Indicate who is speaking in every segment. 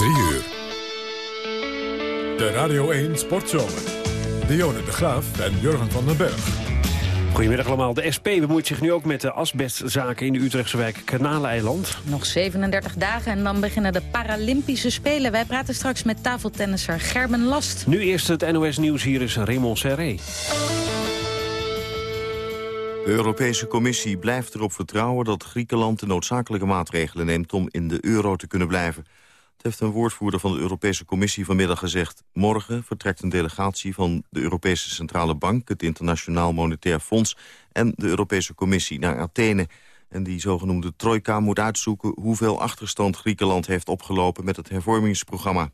Speaker 1: 3 uur. De Radio 1 Sportzomer. Dionne de Graaf en Jurgen van den Berg.
Speaker 2: Goedemiddag allemaal. De SP bemoeit zich nu ook met de asbestzaken in de Utrechtse wijk Kanaleiland.
Speaker 3: Nog 37 dagen en dan beginnen de Paralympische Spelen. Wij praten straks met tafeltennisser Gerben Last.
Speaker 2: Nu eerst het NOS Nieuws. Hier is Raymond Serré.
Speaker 4: De Europese Commissie blijft erop vertrouwen dat Griekenland de noodzakelijke maatregelen neemt om in de euro te kunnen blijven. Heeft een woordvoerder van de Europese Commissie vanmiddag gezegd. Morgen vertrekt een delegatie van de Europese Centrale Bank... het Internationaal Monetair Fonds en de Europese Commissie naar Athene. En die zogenoemde trojka moet uitzoeken... hoeveel achterstand Griekenland heeft opgelopen met het hervormingsprogramma.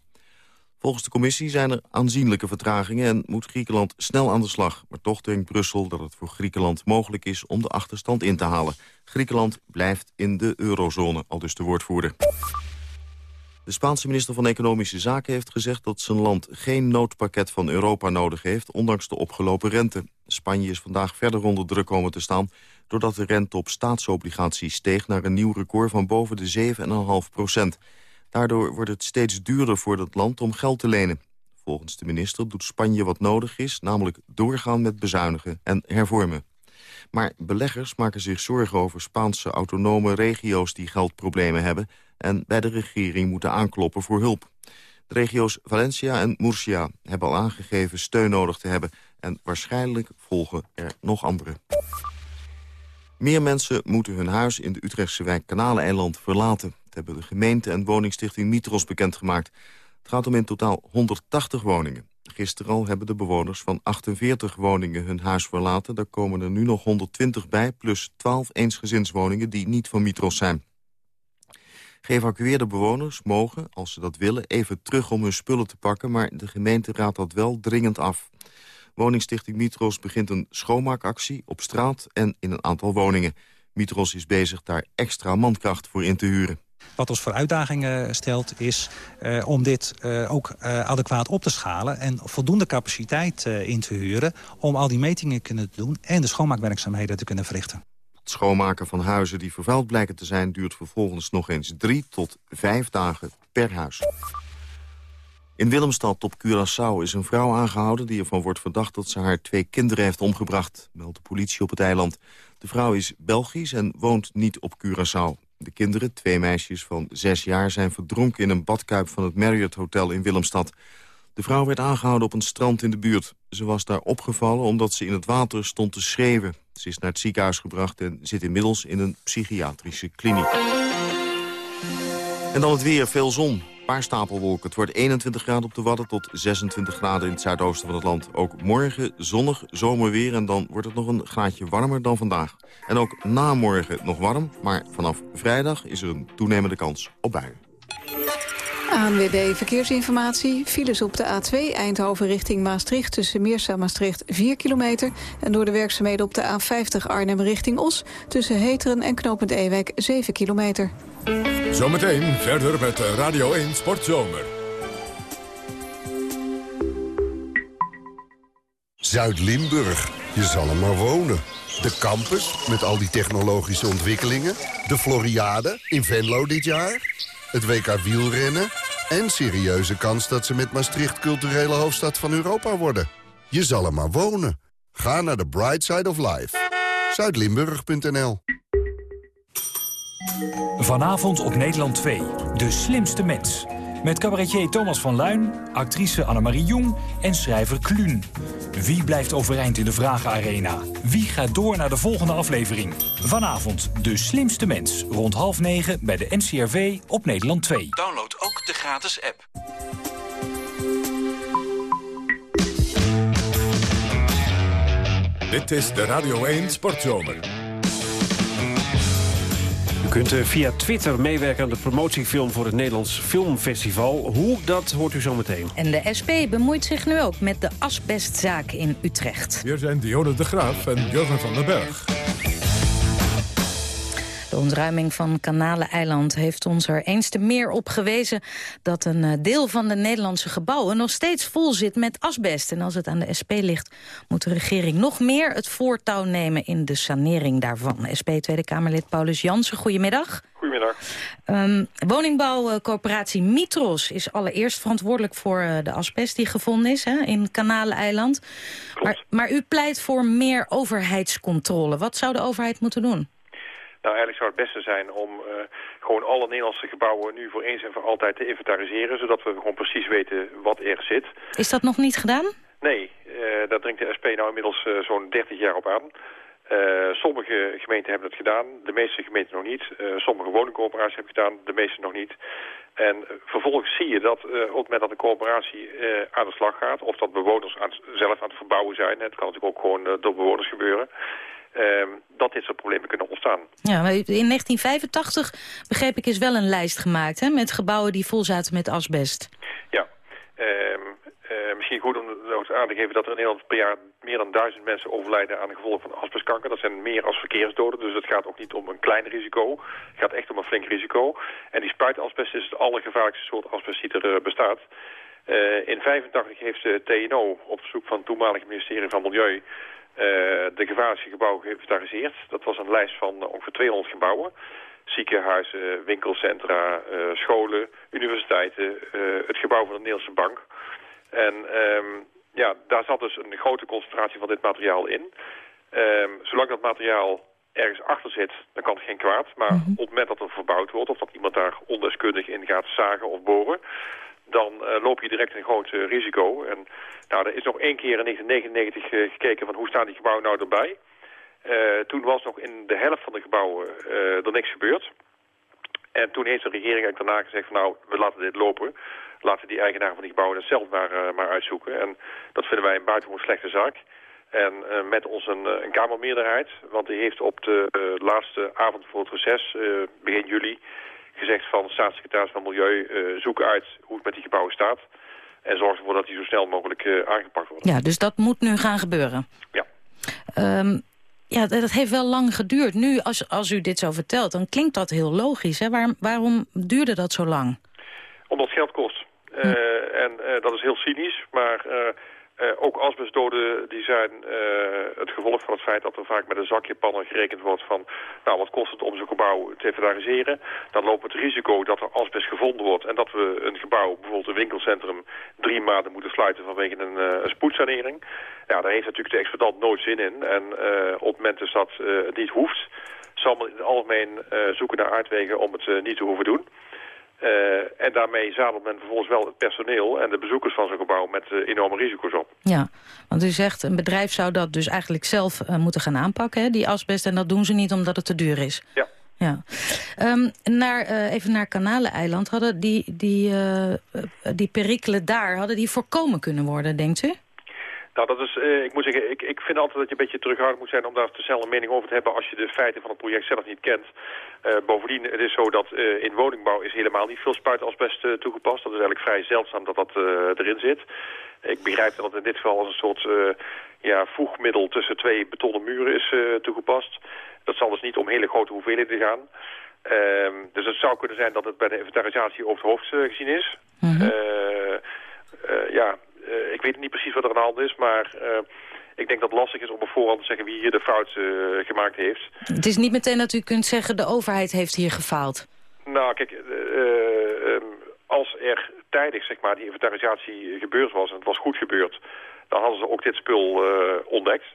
Speaker 4: Volgens de commissie zijn er aanzienlijke vertragingen... en moet Griekenland snel aan de slag. Maar toch denkt Brussel dat het voor Griekenland mogelijk is... om de achterstand in te halen. Griekenland blijft in de eurozone, al dus de woordvoerder. De Spaanse minister van Economische Zaken heeft gezegd dat zijn land geen noodpakket van Europa nodig heeft, ondanks de opgelopen rente. Spanje is vandaag verder onder druk komen te staan, doordat de rente op staatsobligaties steeg naar een nieuw record van boven de 7,5 procent. Daardoor wordt het steeds duurder voor het land om geld te lenen. Volgens de minister doet Spanje wat nodig is, namelijk doorgaan met bezuinigen en hervormen. Maar beleggers maken zich zorgen over Spaanse autonome regio's die geldproblemen hebben en bij de regering moeten aankloppen voor hulp. De regio's Valencia en Murcia hebben al aangegeven steun nodig te hebben... en waarschijnlijk volgen er nog andere. Meer mensen moeten hun huis in de Utrechtse wijk Kanaleiland verlaten. Dat hebben de gemeente en woningstichting Mitros bekendgemaakt. Het gaat om in totaal 180 woningen. Gisteren al hebben de bewoners van 48 woningen hun huis verlaten. Daar komen er nu nog 120 bij, plus 12 eensgezinswoningen die niet van Mitros zijn. Geëvacueerde bewoners mogen, als ze dat willen, even terug om hun spullen te pakken... maar de gemeente raadt dat wel dringend af. Woningstichting Mitros begint een schoonmaakactie op straat en in een aantal woningen. Mitros is bezig daar extra mankracht voor in te huren.
Speaker 5: Wat ons voor uitdagingen stelt is uh, om dit uh, ook uh, adequaat op te schalen... en voldoende capaciteit in te huren om al die metingen kunnen doen... en de schoonmaakwerkzaamheden te kunnen verrichten.
Speaker 4: Het schoonmaken van huizen die vervuild blijken te zijn... duurt vervolgens nog eens drie tot vijf dagen per huis. In Willemstad op Curaçao is een vrouw aangehouden... die ervan wordt verdacht dat ze haar twee kinderen heeft omgebracht... meldt de politie op het eiland. De vrouw is Belgisch en woont niet op Curaçao. De kinderen, twee meisjes van zes jaar, zijn verdronken in een badkuip van het Marriott Hotel in Willemstad. De vrouw werd aangehouden op een strand in de buurt. Ze was daar opgevallen omdat ze in het water stond te schreeuwen. Ze is naar het ziekenhuis gebracht en zit inmiddels in een psychiatrische kliniek. En dan het weer, veel zon, paar stapelwolken. Het wordt 21 graden op de Wadden tot 26 graden in het zuidoosten van het land. Ook morgen zonnig zomerweer en dan wordt het nog een graadje warmer dan vandaag. En ook na morgen nog warm, maar vanaf vrijdag is er een toenemende kans op buien.
Speaker 6: ANWB Verkeersinformatie. Files op de A2 Eindhoven richting Maastricht... tussen Meersa en Maastricht 4 kilometer. En door de werkzaamheden op de A50 Arnhem richting Os... tussen Heteren en Knopend Ewijk 7 kilometer.
Speaker 1: Zometeen verder met Radio 1 Sportzomer.
Speaker 7: Zuid-Limburg, je zal er maar wonen. De campus, met al die technologische ontwikkelingen. De Floriade, in Venlo dit jaar het WK wielrennen... en serieuze kans dat ze met Maastricht culturele hoofdstad van Europa worden. Je zal er maar wonen. Ga naar de Bright Side of Life. Zuidlimburg.nl
Speaker 8: Vanavond op Nederland 2. De slimste mens. Met cabaretier Thomas van Luin, actrice Annemarie Jong en schrijver Kluun. Wie blijft overeind in de Vragenarena? Wie gaat door naar de volgende aflevering? Vanavond De Slimste Mens. Rond half negen bij de NCRV op Nederland 2.
Speaker 9: Download ook de gratis app.
Speaker 1: Dit is de Radio 1 Sportzomer.
Speaker 2: U kunt eh, via Twitter meewerken aan de promotiefilm voor het Nederlands Filmfestival. Hoe, dat hoort u zo meteen.
Speaker 3: En de SP bemoeit zich nu ook met de asbestzaak in Utrecht.
Speaker 1: Hier zijn Dionne de Graaf en Jurgen van den Berg.
Speaker 3: De ontruiming van Kanaleneiland heeft ons er eens te meer op gewezen... dat een eh, deel van de Nederlandse gebouwen nog steeds vol zit met asbest. En als het aan de SP ligt, moet de regering nog meer het voortouw nemen... in de sanering daarvan. SP Tweede Kamerlid Paulus Jansen, goedemiddag.
Speaker 10: Goedemiddag.
Speaker 3: Um, woningbouwcorporatie Mitros is allereerst verantwoordelijk voor uh, de asbest die gevonden is hè, in Kanaleneiland. Maar, maar u pleit voor meer overheidscontrole. Wat zou de overheid moeten doen?
Speaker 10: Nou, eigenlijk zou het beste zijn om uh, gewoon alle Nederlandse gebouwen nu voor eens en voor altijd te inventariseren, zodat we gewoon precies weten wat er zit.
Speaker 3: Is dat nog niet gedaan?
Speaker 10: Nee, uh, daar dringt de SP nou inmiddels uh, zo'n 30 jaar op aan. Uh, sommige gemeenten hebben het gedaan, de meeste gemeenten nog niet. Uh, sommige woningcoöperaties hebben het gedaan, de meeste nog niet. En uh, vervolgens zie je dat op het moment dat een coöperatie aan de slag gaat... of dat bewoners aan, zelf aan het verbouwen zijn... het kan natuurlijk ook gewoon door bewoners gebeuren... Ehm, dat dit soort problemen kunnen ontstaan.
Speaker 3: Ja, maar in 1985, begreep ik, is wel een lijst gemaakt... Hè, met gebouwen die vol zaten met asbest.
Speaker 10: Ja, ehm, uh, misschien goed om aan te geven dat er in Nederland per jaar meer dan duizend mensen overlijden aan de gevolgen van asbestkanker. Dat zijn meer als verkeersdoden, dus het gaat ook niet om een klein risico. Het gaat echt om een flink risico. En die spuitasbest is het allergevaarlijkste soort asbest die er uh, bestaat. Uh, in 85 heeft de TNO op verzoek van het toenmalige ministerie van Milieu de gevaarlijkste gebouwen geïnventariseerd. Dat was een lijst van ongeveer 200 gebouwen ziekenhuizen, winkelcentra, uh, scholen, universiteiten, het gebouw van de Nederlandse Bank. En um, ja, daar zat dus een grote concentratie van dit materiaal in. Um, zolang dat materiaal ergens achter zit, dan kan het geen kwaad. Maar -hmm. op het moment dat er verbouwd wordt of dat iemand daar ondeskundig in gaat zagen of boren... dan uh, loop je direct een groot uh, risico. En nou, er is nog één keer in 1999 uh, gekeken van hoe staan die gebouwen nou erbij. Toen was nog in de helft van de gebouwen er niks gebeurd. En toen heeft de regering eigenlijk daarna gezegd van nou, we laten dit lopen laten die eigenaren van die gebouwen het zelf maar, maar uitzoeken. En dat vinden wij een buitengewoon slechte zaak. En met ons een, een Kamermeerderheid, want die heeft op de laatste avond voor het reces, begin juli, gezegd van staatssecretaris van Milieu, zoek uit hoe het met die gebouwen staat. En zorg ervoor dat die zo snel mogelijk aangepakt worden.
Speaker 3: Ja, dus dat moet nu gaan gebeuren?
Speaker 10: Ja.
Speaker 3: Um, ja, dat heeft wel lang geduurd. Nu, als, als u dit zo vertelt, dan klinkt dat heel logisch. Hè? Waar, waarom duurde dat zo lang?
Speaker 10: Omdat het geld kost. Uh, en uh, dat is heel cynisch, maar uh, ook asbestdoden die zijn het gevolg van het feit dat er vaak met een zakje pannen gerekend wordt van nou wat kost het om zo'n gebouw te inventariseren. Dan loopt het risico dat er asbest gevonden wordt en dat we een gebouw, bijvoorbeeld een winkelcentrum, drie maanden moeten sluiten vanwege een, een spoedsanering. Ja, daar heeft natuurlijk de exploitant nooit zin in. En op het moment dus dat het niet hoeft, zal men in het algemeen zoeken naar uitwegen om het niet te hoeven doen. Uh, en daarmee zadelt men vervolgens wel het personeel en de bezoekers van zo'n gebouw met uh, enorme risico's op.
Speaker 3: Ja, want u zegt een bedrijf zou dat dus eigenlijk zelf uh, moeten gaan aanpakken, hè, die asbest. En dat doen ze niet omdat het te duur is.
Speaker 10: Ja.
Speaker 3: Ja. Um, naar, even naar. Hadden die, die, die perikelen daar, hadden die voorkomen kunnen worden, denkt u?
Speaker 10: Nou, dat is, uh, ik moet zeggen, ik, ik vind altijd dat je een beetje terughoudend moet zijn om daar te snel een mening over te hebben als je de feiten van het project zelf niet kent. Uh, bovendien, het is zo dat uh, in woningbouw is helemaal niet veel spuitasbest toegepast. Dat is eigenlijk vrij zeldzaam dat dat erin zit. Ik begrijp dat het in dit geval als een soort ja, voegmiddel tussen twee betonnen muren is toegepast. Dat zal dus niet om hele grote hoeveelheden gaan. Ehm, dus het zou kunnen zijn dat het bij de inventarisatie over het hoofd gezien is. Mm -hmm. ja, uh, ik weet niet precies wat er aan de hand is, maar uh, ik denk dat het lastig is om op voorhand te zeggen wie hier de fout uh, gemaakt heeft.
Speaker 3: Het is niet meteen dat u kunt zeggen de overheid heeft hier gefaald.
Speaker 10: Nou, kijk, um, als er tijdig zeg maar, die inventarisatie gebeurd was en het was goed gebeurd, dan hadden ze ook dit spul ontdekt.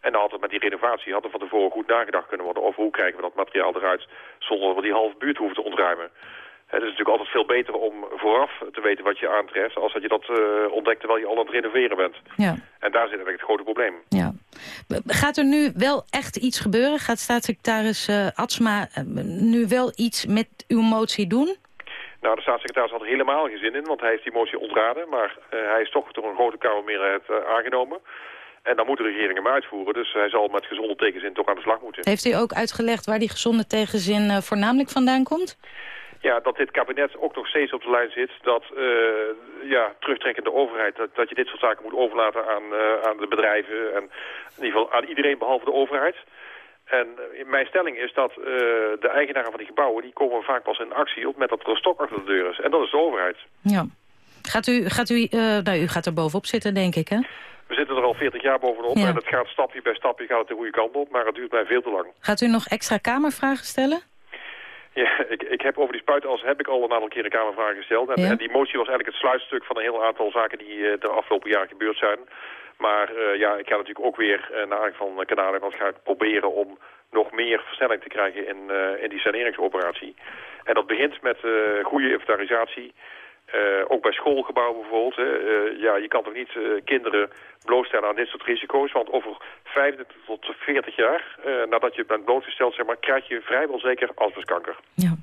Speaker 10: En dan had het met die renovatie hadden van tevoren goed nagedacht kunnen worden over hoe krijgen we dat materiaal eruit zonder dat we die halve buurt hoeven te ontruimen. Het is natuurlijk altijd veel beter om vooraf te weten wat je aantreft... als dat je dat uh, ontdekt terwijl je al aan het renoveren bent.
Speaker 3: Ja.
Speaker 10: En daar zit eigenlijk het grote probleem.
Speaker 3: Ja. Gaat er nu wel echt iets gebeuren? Gaat staatssecretaris uh, Atsma uh, nu wel iets met uw motie doen?
Speaker 10: Nou, de staatssecretaris had er helemaal geen zin in, want hij heeft die motie ontraden. Maar hij is toch door een grote kamermeerderheid aangenomen. En dan moet de regering hem uitvoeren. Dus hij zal met gezonde tegenzin toch aan de slag moeten.
Speaker 3: Heeft u ook uitgelegd waar die gezonde tegenzin voornamelijk vandaan komt?
Speaker 10: Ja, dat dit kabinet ook nog steeds op de lijn zit... dat uh, ja, terugtrekkende overheid, dat, dat je dit soort zaken moet overlaten aan, uh, aan de bedrijven... en in ieder geval aan iedereen behalve de overheid. En uh, mijn stelling is dat uh, de eigenaren van die gebouwen... die komen vaak pas in actie op met dat er een stok achter de deur is. En dat is de overheid.
Speaker 3: Ja. Gaat u, gaat u, nou, u gaat er bovenop zitten, denk ik, hè?
Speaker 10: We zitten er al 40 jaar bovenop ja. en het gaat stapje bij stapje gaat het de goede kant op, maar het duurt mij veel te lang.
Speaker 3: Gaat u nog extra kamervragen stellen?
Speaker 10: Ja, ik, ik heb over die spuitals heb ik al een aantal keer een kamervragen gesteld. En,
Speaker 3: Ja.
Speaker 10: en die motie was eigenlijk het sluitstuk van een heel aantal zaken die uh, de afgelopen jaren gebeurd zijn. Maar uh, ja, ik ga natuurlijk ook weer uh, naar aanleiding van kanalen, want ga ik proberen om nog meer versnelling te krijgen in, in die saneringsoperatie. En dat begint met goede inventarisatie. Uh, ook bij schoolgebouwen bijvoorbeeld. Hè. Uh, ja, je kan toch niet uh, kinderen blootstellen aan dit soort risico's. Want over 25 tot 40 jaar, uh, nadat je bent blootgesteld, zeg maar, krijg je vrijwel zeker asbestkanker.
Speaker 3: Ja.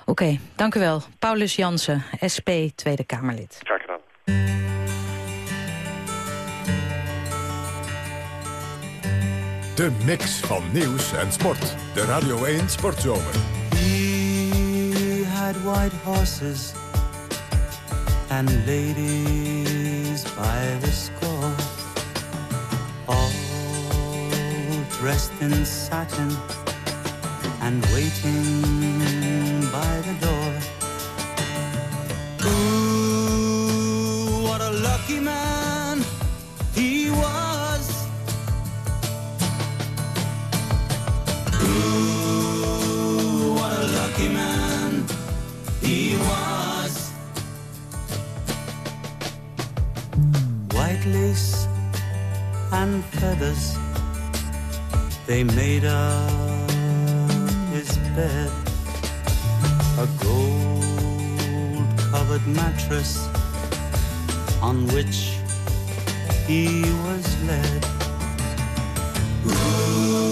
Speaker 3: Oké, okay, dank u wel. Paulus Jansen, SP, Tweede Kamerlid.
Speaker 10: Graag gedaan.
Speaker 1: De mix van nieuws en sport. De Radio 1 Sportzomer.
Speaker 11: He had white horses and ladies by the score, all dressed in satin and waiting by the door. Lace and feathers, they made up his bed. A gold covered mattress on which he was led. Ooh,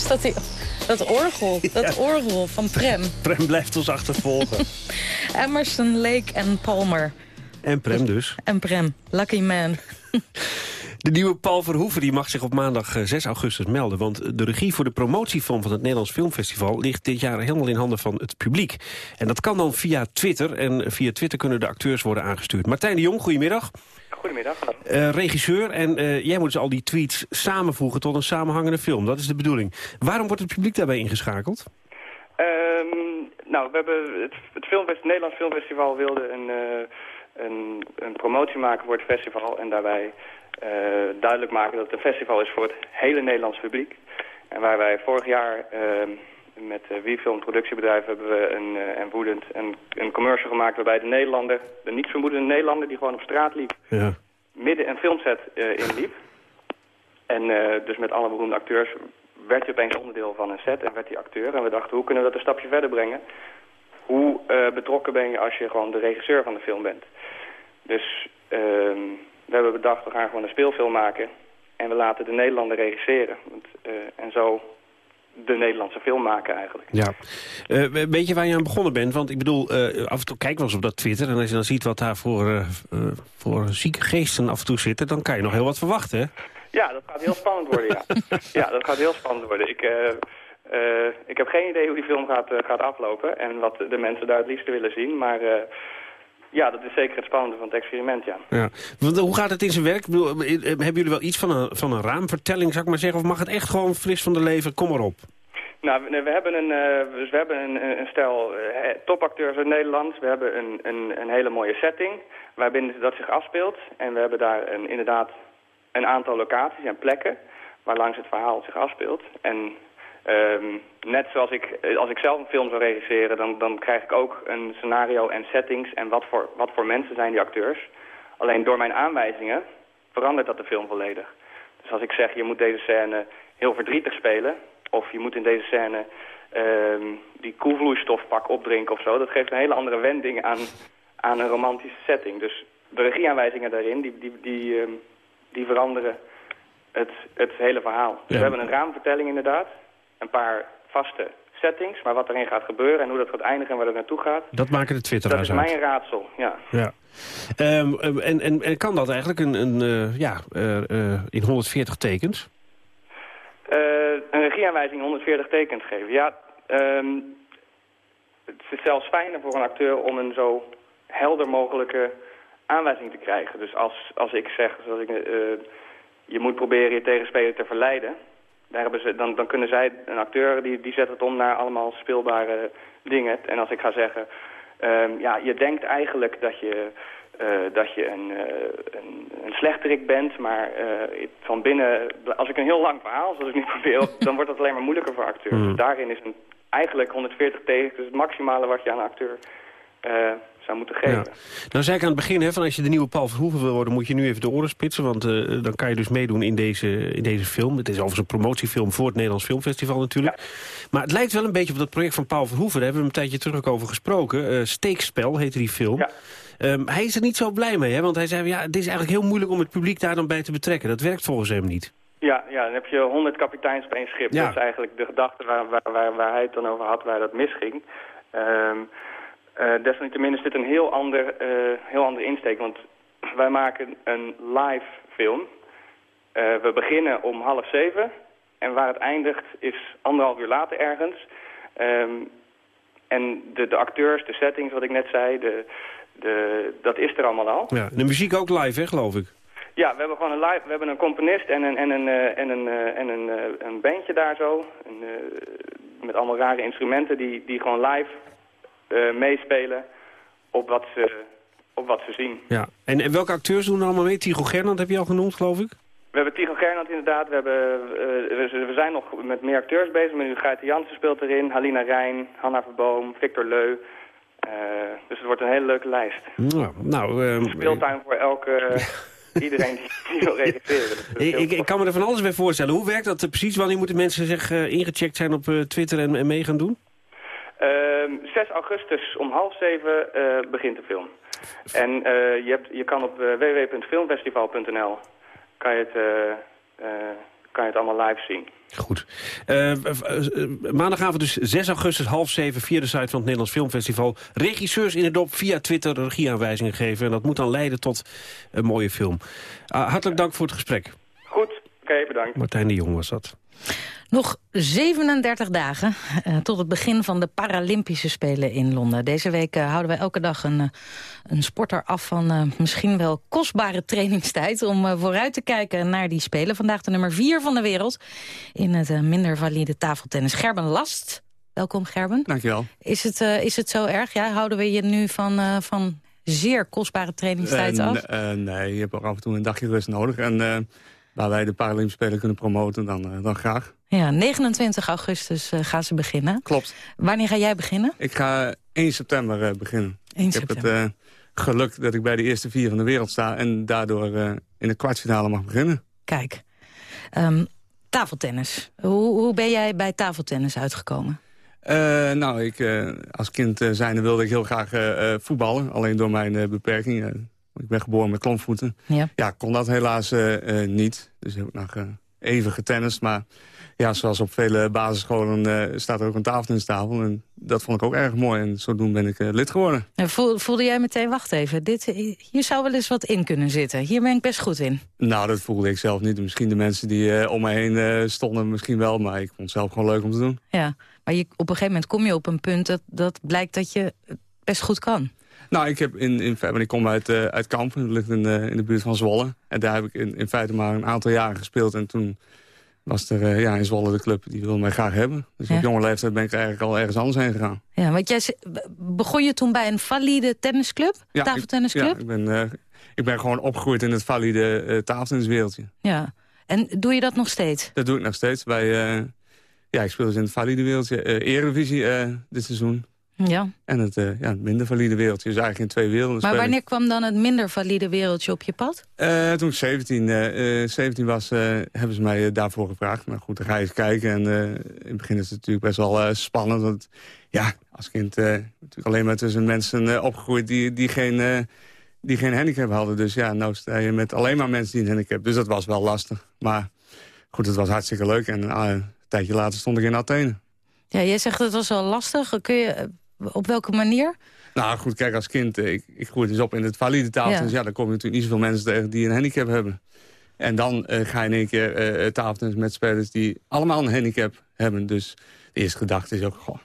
Speaker 11: Was
Speaker 3: dat, die, dat orgel, dat orgel van Prem.
Speaker 2: Prem blijft ons achtervolgen.
Speaker 3: Emerson, Lake en Palmer.
Speaker 2: en Prem dus.
Speaker 3: En Prem, lucky man.
Speaker 2: De nieuwe Paul Verhoeven die mag zich op maandag eh, 6 augustus melden. Want de regie voor de promotiefilm van het Nederlands Filmfestival... ligt dit jaar helemaal in handen van het publiek. En dat kan dan via Twitter. En via Twitter kunnen de acteurs worden aangestuurd. Martijn de Jong, goedemiddag.
Speaker 12: Goedemiddag.
Speaker 2: Eh, regisseur. En eh, jij moet dus al die tweets samenvoegen tot een samenhangende film. Dat is de bedoeling. Waarom wordt het publiek daarbij ingeschakeld?
Speaker 12: Ehm, nou, we hebben het, het, Filmfest, Nederlands Filmfestival wilde een, eh, een, een promotie maken voor het festival. En daarbij duidelijk maken dat het een festival is voor het hele Nederlands publiek. En waar wij vorig jaar ehm, met uh, Wiefilm productiebedrijf hebben we een, eh, en Woedend een, een commercial gemaakt waarbij de Nederlander, de niets vermoedende Nederlander die gewoon op straat liep,
Speaker 2: Ja.
Speaker 12: midden een filmset eh, inliep. En eh, dus met alle beroemde acteurs werd hij opeens onderdeel van een set en werd hij acteur. En we dachten, hoe kunnen we dat een stapje verder brengen? Hoe eh, betrokken ben je als je gewoon de regisseur van de film bent? Dus ehm, we hebben bedacht, we gaan gewoon een speelfilm maken. En we laten de Nederlander regisseren. Want, eh, en zo de Nederlandse film maken eigenlijk.
Speaker 2: Ja. Eh, weet je waar je aan begonnen bent? Want ik bedoel, eh, af en toe kijk wel eens op dat Twitter... en als je dan ziet wat daar voor, eh, voor zieke geesten af en toe zitten... dan kan je nog heel wat verwachten, hè?
Speaker 12: Ja, dat gaat heel spannend worden, ja. ja, dat gaat heel spannend worden. Ik, ik heb geen idee hoe die film gaat, gaat aflopen en wat de mensen daar het liefste willen zien. Maar ja, dat is zeker het spannende van het experiment, ja.
Speaker 2: Ja. Want, eh, hoe gaat het in zijn werk? Ik bedoel, eh, eh, hebben jullie wel iets van een, van een raamvertelling, zou ik maar zeggen? Of mag het echt gewoon fris van de leven? Kom maar op.
Speaker 12: Nou, we, hebben een, dus we hebben een, een stel topacteurs uit Nederland. We hebben een, een, een hele mooie setting waarbinnen dat zich afspeelt. En we hebben daar een, inderdaad een aantal locaties en plekken waar langs het verhaal zich afspeelt. En ehm, net zoals ik, eh, als ik zelf een film zou regisseren, dan, dan krijg ik ook een scenario en settings en wat voor, wat voor mensen zijn die acteurs. Alleen door mijn aanwijzingen verandert dat de film volledig. Dus als ik zeg, je moet deze scène heel verdrietig spelen... of je moet in deze scène ehm, die koelvloeistofpak opdrinken of zo... dat geeft een hele andere wending aan, aan een romantische setting. Dus de regieaanwijzingen daarin, die, die, die, ehm, die veranderen het, het hele verhaal. Dus
Speaker 2: Ja.
Speaker 12: we hebben een raamvertelling inderdaad, een paar vaste settings... maar wat erin gaat gebeuren en hoe dat gaat eindigen en waar het naartoe gaat...
Speaker 2: Dat maken de
Speaker 12: dat
Speaker 2: twitteraars
Speaker 12: is
Speaker 2: uit.
Speaker 12: mijn raadsel, ja.
Speaker 2: Ja. Ehm, eh, en, en, en kan dat eigenlijk een, een, eh, ja, eh, eh, in 140 tekens?
Speaker 12: Een regieaanwijzing 140 tekens geven. Ja, ehm, het is zelfs fijner voor een acteur om een zo helder mogelijke aanwijzing te krijgen. Dus als, als ik zeg, zoals ik, je moet proberen je tegenspeler te verleiden... Daar hebben ze, dan, dan kunnen zij, een acteur, die, die zet het om naar allemaal speelbare dingen. En als ik ga zeggen, ehm, ja, je denkt eigenlijk dat je, eh, dat je een, eh, een, een slechterik bent, maar eh, van binnen, als ik een heel lang verhaal, zoals ik nu probeer, dan wordt dat alleen maar moeilijker voor acteurs.
Speaker 2: Hmm.
Speaker 12: Dus daarin is een, eigenlijk 140 tekens het maximale wat je aan een acteur zou moeten geven.
Speaker 2: Nou zei ik aan het begin, hè, van als je de nieuwe Paul Verhoeven wil worden... moet je nu even de oren spitsen, want eh, dan kan je dus meedoen in deze, in deze film. Het is overigens een promotiefilm voor het Nederlands Filmfestival natuurlijk. Maar het lijkt wel een beetje op dat project van Paul Verhoeven. Daar hebben we een tijdje terug ook over gesproken. Eh, Steekspel heette die film. Ehm, hij is er niet zo blij mee, hè, want hij zei... ja, het is eigenlijk heel moeilijk om het publiek daar dan bij te betrekken. Dat werkt volgens hem niet.
Speaker 12: Ja, ja, dan heb je 100 kapiteins op één schip.
Speaker 2: Ja.
Speaker 12: Dat is eigenlijk de gedachte waar, waar, waar, waar hij het dan over had, waar dat misging. Eh, desalniettemin is dit een heel ander, eh, heel andere insteek, want wij maken een live film. Eh, we beginnen om half zeven en waar het eindigt is anderhalf uur later ergens. Ehm, en de, de acteurs, de settings, wat ik net zei, de, de, dat is er allemaal al.
Speaker 2: Ja, de muziek ook live, hè, geloof ik.
Speaker 12: Ja, we hebben gewoon een live, we hebben een componist en een, en een, eh, en een, eh, en een, eh, een bandje daar zo. Eh, met allemaal rare instrumenten die, die gewoon live eh, meespelen op wat, ze, op wat ze zien.
Speaker 2: Ja. En, en welke acteurs doen er allemaal mee? Tycho Gernand heb je al genoemd, geloof ik?
Speaker 12: We hebben Tycho Gernand inderdaad, we, hebben, eh, we, zijn nog met meer acteurs bezig. Maar nu Gaite Jansen speelt erin, Halina Rijn, Hanna Verboom, Victor Leu. Eh, dus het wordt een hele leuke lijst.
Speaker 2: Nou, nou
Speaker 12: Speeltuin voor elke... Iedereen die, die wil registreren.
Speaker 2: Ik, ik, ik kan me er van alles bij voorstellen. Hoe werkt dat eh, precies? Wanneer moeten mensen zich eh, ingecheckt zijn op eh, Twitter en, en mee gaan doen?
Speaker 12: Ehm, 6 augustus om half zeven eh, begint de film. En eh, je, hebt, je kan op eh, www.filmfestival.nl kan je het, kan je het allemaal live zien.
Speaker 2: Goed. Maandagavond dus 6 augustus, half zeven, via de site van het Nederlands Filmfestival. Regisseurs in het dop via Twitter regieaanwijzingen geven. En dat moet dan leiden tot een mooie film. Ah, hartelijk dank voor het gesprek.
Speaker 12: Goed, oké, bedankt.
Speaker 2: Martijn de Jong was dat.
Speaker 3: Nog 37 dagen eh, tot het begin van de Paralympische Spelen in Londen. Deze week eh, houden we elke dag een, eh, een sporter af van misschien wel kostbare trainingstijd... om vooruit te kijken naar die Spelen. Vandaag de nummer 4 van de wereld in het minder valide tafeltennis. Gerben Last. Welkom Gerben.
Speaker 13: Dankjewel.
Speaker 3: Is het, is het zo erg? Ja, houden we je nu van, van zeer kostbare trainingstijd af?
Speaker 13: nee, je hebt ook af en toe een dagje rust nodig. En waar wij de Paralympische Spelen kunnen promoten, dan, dan graag.
Speaker 3: Ja, 29 augustus eh, gaan ze beginnen.
Speaker 13: Klopt.
Speaker 3: Wanneer ga jij beginnen?
Speaker 13: Ik ga 1 september eh, beginnen.
Speaker 3: 1
Speaker 13: ik heb het eh, geluk dat ik bij de eerste vier van de wereld sta... en daardoor in de kwartfinale mag beginnen.
Speaker 3: Kijk, Ehm, tafeltennis. Hoe, hoe ben jij bij tafeltennis uitgekomen?
Speaker 13: Nou, ik, als kind uh, zijnde wilde ik heel graag uh, voetballen. Alleen door mijn uh, beperking. ik ben geboren met klompvoeten.
Speaker 3: Ja,
Speaker 13: ja kon dat helaas niet. Dus heb ik nog even getennist. Maar ja, zoals op vele basisscholen staat er ook een tafeltennistafel. En dat vond ik ook erg mooi. En zodoende ben ik lid geworden.
Speaker 3: Voelde jij meteen, wacht even, dit, hier zou wel eens wat in kunnen zitten. Hier ben ik best goed in.
Speaker 13: Nou, dat voelde ik zelf niet. Misschien de mensen die om me heen stonden misschien wel. Maar ik vond het zelf gewoon leuk om te doen.
Speaker 3: Ja, maar je, op een gegeven moment kom je op een punt dat, dat blijkt dat je best goed kan.
Speaker 13: Nou, ik, heb in, in, ik kom uit, uh, uit Kampen, dat ligt in, uh, in de buurt van Zwolle. En daar heb ik in, in feite maar een aantal jaren gespeeld. En toen was er uh, ja, in Zwolle de club, die wilde mij graag hebben. Dus ja. op jonge leeftijd ben ik eigenlijk al ergens anders heen gegaan.
Speaker 3: Ja, want jij begon je toen bij een valide tennisclub,
Speaker 13: ja,
Speaker 3: tafeltennisclub?
Speaker 13: Ik, ja, ik ben, ik ben gewoon opgegroeid in het valide tafeltenniswereldje.
Speaker 3: Ja, en doe je dat nog steeds?
Speaker 13: Dat doe ik nog steeds. Bij, ja, ik speel dus in het valide wereldje. Eredivisie dit seizoen.
Speaker 3: Ja.
Speaker 13: En het, uh, ja, het minder valide wereldje. Dus eigenlijk in twee werelden
Speaker 3: Maar wanneer kwam dan het minder valide wereldje op je pad?
Speaker 13: Uh, toen ik 17, uh, 17 was, eh, hebben ze mij daarvoor gevraagd. Maar goed, dan ga je eens kijken. En in het begin is het natuurlijk best wel spannend. Want ja, als kind natuurlijk alleen maar tussen mensen opgegroeid die, die, geen, die geen handicap hadden. Dus ja, nou sta je met alleen maar mensen die een handicap. Dus dat was wel lastig. Maar goed, het was hartstikke leuk. En een tijdje later stond ik in Athene.
Speaker 3: Ja, jij zegt het was wel lastig. Kun je op welke manier?
Speaker 13: Nou goed, kijk, als kind, ik, ik groeide dus op in het valide tafeltennis. Ja. ja, dan kom je natuurlijk niet zoveel mensen tegen die een handicap hebben. En dan uh, ga je in één keer uh, tafeltennis met spelers die allemaal een handicap hebben. Dus de eerste gedachte is ook, goh,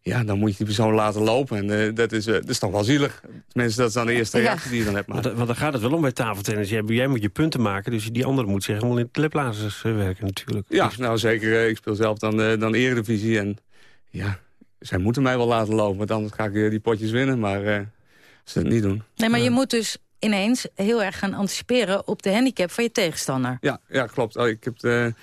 Speaker 13: ja, dan moet je die persoon laten lopen. En uh, dat, is, dat is toch wel zielig. Tenminste, dat is dan de eerste reactie ja. die je dan hebt. Maar.
Speaker 2: Want, want dan gaat het wel om bij tafeltennis. Jij, jij moet je punten maken, dus die andere moet zeggen... moet in de leplazers werken natuurlijk.
Speaker 13: Ja, nou zeker. ik speel zelf dan, dan eredivisie en ja zij moeten mij wel laten lopen, want anders ga ik die potjes winnen. Maar uh, ze het niet doen.
Speaker 3: Nee, maar je moet dus ineens heel erg gaan anticiperen op de handicap van je tegenstander.
Speaker 13: Ja, ja klopt. Oh, ik heb de,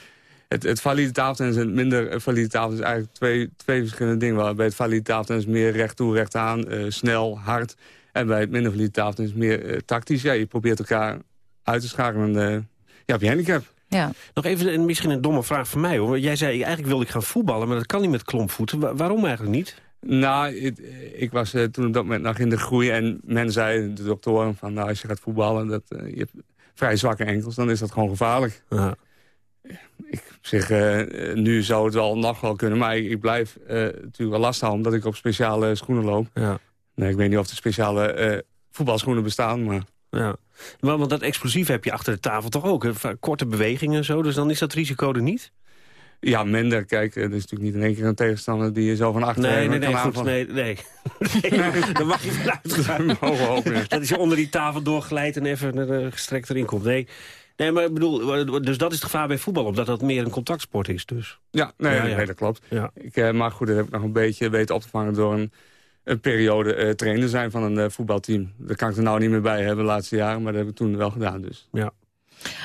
Speaker 13: het, het valide tafeltennis en het minder valide tafeltennis is eigenlijk twee, twee verschillende dingen. Bij het valide tafeltennis meer recht toe, recht aan, uh, snel, hard. En bij het minder valide tafeltennis meer tactisch. Ja, je probeert elkaar uit te schakelen ja, op je handicap.
Speaker 3: Ja.
Speaker 2: Nog even misschien een domme vraag van mij. hoor. Jij zei, eigenlijk wilde ik gaan voetballen, maar dat kan niet met klompvoeten. Wa waarom eigenlijk niet?
Speaker 13: Nou, ik, ik was uh, toen op dat moment nog in de groei. En men zei, de doktoren, van nou, als je gaat voetballen... Dat, uh, je hebt vrij zwakke enkels, dan is dat gewoon gevaarlijk.
Speaker 2: Ja.
Speaker 13: Ik zeg, uh, nu zou het wel nog wel kunnen. Maar ik, ik blijf natuurlijk wel last houden, omdat ik op speciale schoenen loop.
Speaker 2: Ja.
Speaker 13: Nee, ik weet niet of er speciale voetbalschoenen bestaan, maar...
Speaker 2: Ja, maar, want dat explosief heb je achter de tafel toch ook? Hè? Korte bewegingen en zo, dus dan is dat risico er niet?
Speaker 13: Ja, minder. Kijk, er is natuurlijk niet in één keer een tegenstander die je zo van achter
Speaker 2: nee, nee,
Speaker 13: kan
Speaker 2: nee, goed, nee, nee. nee. Dan mag je vanuit gaan. Dat je onder die tafel doorglijdt en even uh, gestrekt erin komt. Nee. Nee, maar ik bedoel, dus dat is het gevaar bij voetbal, omdat dat meer een contactsport is. Dus.
Speaker 13: Ja, nee, ja, ja. nee dat klopt.
Speaker 2: Ja.
Speaker 13: Ik, maar goed, dat heb ik nog een beetje weten op te vangen door een een periode uh, trainer zijn van een uh, voetbalteam. Daar kan ik er nou niet meer bij hebben de laatste jaren, maar dat heb ik toen wel gedaan. Dus.
Speaker 2: Ja.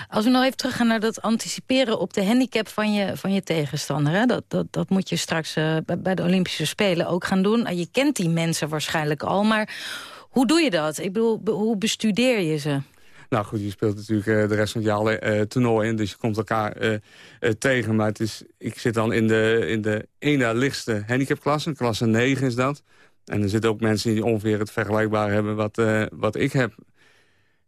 Speaker 3: Als we nog even teruggaan naar dat anticiperen op de handicap van je, van je tegenstander. Hè? Dat, dat, dat moet je straks uh, bij de Olympische Spelen ook gaan doen. Je kent die mensen waarschijnlijk al, maar hoe doe je dat? Ik bedoel, hoe bestudeer je ze?
Speaker 13: Nou goed, je speelt natuurlijk uh, de rest van het jaar uh, toernooi in. Dus je komt elkaar uh, tegen. Maar het is, ik zit dan in de, in de ene lichtste handicapklasse. Klasse 9 is dat. En er zitten ook mensen die ongeveer het vergelijkbaar hebben wat, uh, wat ik heb.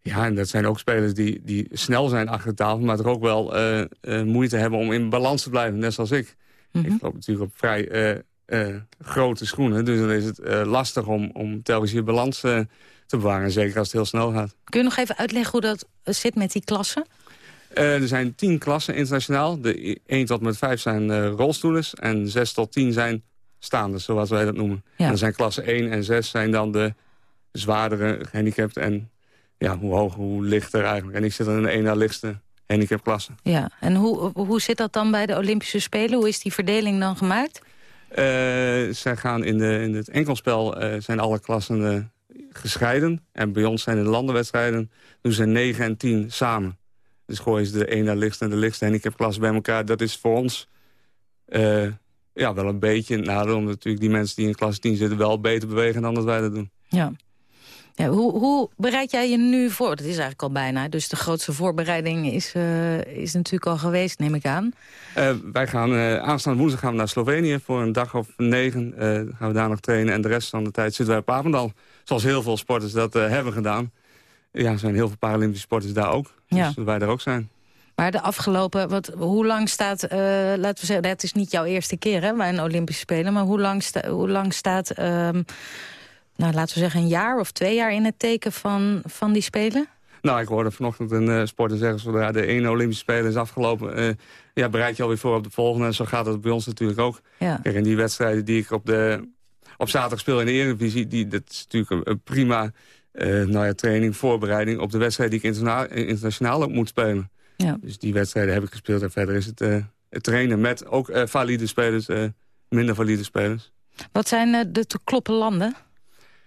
Speaker 13: Ja, en dat zijn ook spelers die, die snel zijn achter de tafel... maar toch ook wel eh, eh, moeite hebben om in balans te blijven, net zoals ik.
Speaker 3: Mhm.
Speaker 13: Ik loop natuurlijk op vrij eh, eh, grote schoenen... dus dan is het eh, lastig om, om telkens je balans eh, te bewaren. Zeker als het heel snel gaat.
Speaker 3: Kun je nog even uitleggen hoe dat eh, zit met die klassen?
Speaker 13: Eh, er zijn tien klassen internationaal. De 1 tot met 5 zijn eh, rolstoelers en 6 tot 10 zijn staanders, zoals wij dat noemen.
Speaker 3: Ja.
Speaker 13: En dan zijn klassen 1 en 6 zijn dan de zwaardere gehandicapt en ja, hoe hoger, hoe lichter eigenlijk. En ik zit dan in de één na lichtste handicapklasse.
Speaker 3: Ja, en hoe, hoe zit dat dan bij de Olympische Spelen? Hoe is die verdeling dan gemaakt?
Speaker 13: Eh, zij gaan in, de, in het enkelspel eh, zijn alle klassen eh, gescheiden. En bij ons zijn in de landenwedstrijden doen ze 9 en 10 samen. Dus gooien ze de één naar lichtste en de lichtste handicapklasse bij elkaar. Dat is voor ons ja, wel een beetje nadeel. Omdat natuurlijk die mensen die in klasse 10 zitten wel beter bewegen dan dat wij dat doen.
Speaker 3: Ja. ja hoe, hoe bereid jij je nu voor? Dat is eigenlijk al bijna. Dus de grootste voorbereiding is, eh, is natuurlijk al geweest, neem ik aan.
Speaker 13: Eh, wij gaan eh, aanstaande woensdag gaan we naar Slovenië voor een dag of negen. Gaan we daar nog trainen en de rest van de tijd zitten wij op Papendal. Zoals heel veel sporters dat hebben gedaan. Ja, er zijn heel veel Paralympische sporters daar ook.
Speaker 3: Ja.
Speaker 13: Dus wij daar ook zijn.
Speaker 3: Maar de afgelopen, wat, hoe lang staat, eh, laten we zeggen, het is niet jouw eerste keer hè, bij een Olympische Spelen, maar hoe lang, sta, hoe lang staat, ehm, nou laten we zeggen een jaar of twee jaar in het teken van, van die Spelen?
Speaker 13: Nou, ik hoorde vanochtend een eh, sporter zeggen... zodra de ene Olympische Spelen is afgelopen... eh, ja, bereid je alweer voor op de volgende. En zo gaat het bij ons natuurlijk ook.
Speaker 3: Ja.
Speaker 13: Kijk, en die wedstrijden die ik op, de, op zaterdag speel in de Eredivisie... Die, dat is natuurlijk een, prima nou ja, training, voorbereiding... op de wedstrijd die ik interna internationaal ook moet spelen.
Speaker 3: Ja.
Speaker 13: Dus die wedstrijden heb ik gespeeld. En verder is het, eh, het trainen met ook eh, valide spelers, eh, minder valide spelers.
Speaker 3: Wat zijn eh, de te kloppen landen?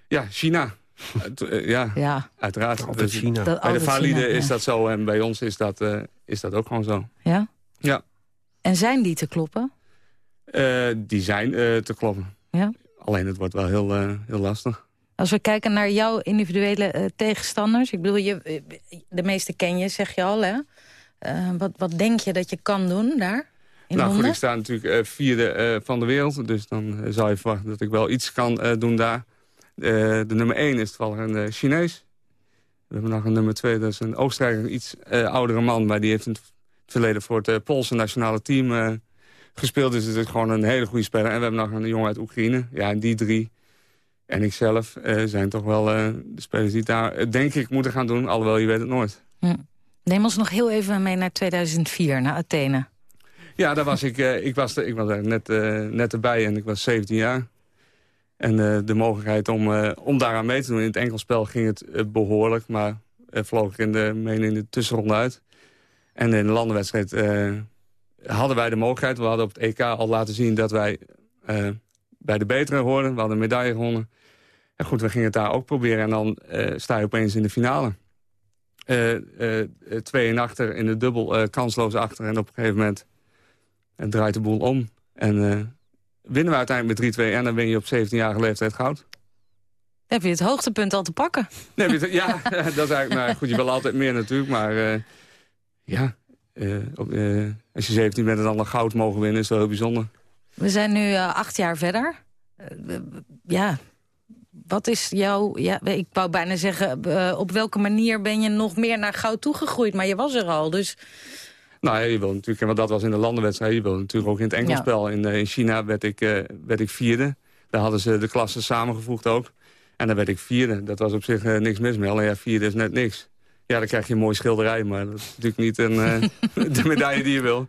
Speaker 13: Ja, China. Het, ja,
Speaker 3: Ja.
Speaker 13: uiteraard.
Speaker 2: Altijd
Speaker 13: Dus
Speaker 2: China.
Speaker 3: Dat-
Speaker 13: Bij de valide
Speaker 3: China,
Speaker 13: is
Speaker 3: ja.
Speaker 13: dat zo en bij ons is dat, eh, is dat ook gewoon zo.
Speaker 3: Ja?
Speaker 13: Ja.
Speaker 3: En zijn die te kloppen?
Speaker 13: Eh, die zijn eh, te kloppen.
Speaker 3: Ja.
Speaker 13: Alleen het wordt wel heel, eh, heel lastig.
Speaker 3: Als we kijken naar jouw individuele eh, tegenstanders. Ik bedoel, je, de meeste ken je, zeg je al, hè? Eh, wat, wat denk je dat je kan doen daar? In
Speaker 13: nou goed, ik sta natuurlijk eh, vierde eh, van de wereld. Dus dan zou je verwachten dat ik wel iets kan doen daar. De nummer één is toevallig een Chinees. We hebben nog een nummer twee, dat is een Oostenrijker, een iets oudere man. Maar die heeft in het verleden voor het Poolse nationale team gespeeld. Dus het is gewoon een hele goede speler. En we hebben nog een jongen uit Oekraïne. Ja, en die drie en ikzelf zijn toch wel de spelers die daar, denk ik, moeten gaan doen. Alhoewel, je weet het nooit.
Speaker 3: Hm. Neem ons nog heel even mee naar 2004, naar Athene.
Speaker 13: Ja, daar was ik, eh, ik, was ik was net, eh, net erbij en ik was 17 jaar. En eh, de mogelijkheid om, om daaraan mee te doen. In het enkelspel ging het eh, behoorlijk, maar vloog ik in de, meen in de tussenronde uit. En in de landenwedstrijd hadden wij de mogelijkheid. We hadden op het EK al laten zien dat wij bij de betere hoorden. We hadden een medaille gewonnen. En goed, we gingen het daar ook proberen. En dan eh, sta je opeens in de finale. Eh, eh, twee en achter in de dubbel, eh, kansloos achter. En op een gegeven moment en draait de boel om. En eh, winnen we uiteindelijk met 3-2. En dan win je op 17-jarige leeftijd goud.
Speaker 3: Dan heb je het hoogtepunt al te pakken.
Speaker 13: Nee, ja, dat is eigenlijk... Nou, goed, je wil altijd meer natuurlijk. Maar eh, ja, eh, op, eh, als je 17 bent en dan nog goud mogen winnen... is wel heel bijzonder.
Speaker 3: We zijn nu eh, acht jaar verder. Eh, ja, wat is jouw... Ja, ik wou bijna zeggen, eh, op welke manier ben je nog meer naar goud toegegroeid? Maar je was er al, dus...
Speaker 13: Nou ja, je wil natuurlijk, want dat was in de landenwedstrijd... je wil natuurlijk ook in het enkelspel. In, eh, in China werd ik, eh, werd ik vierde. Daar hadden ze de klassen samengevoegd ook. En dan werd ik vierde. Dat was op zich niks mis mee. Alleen ja, vierde is net niks. Ja, dan krijg je een mooie schilderij. Maar dat is natuurlijk niet een, de medaille die je wil.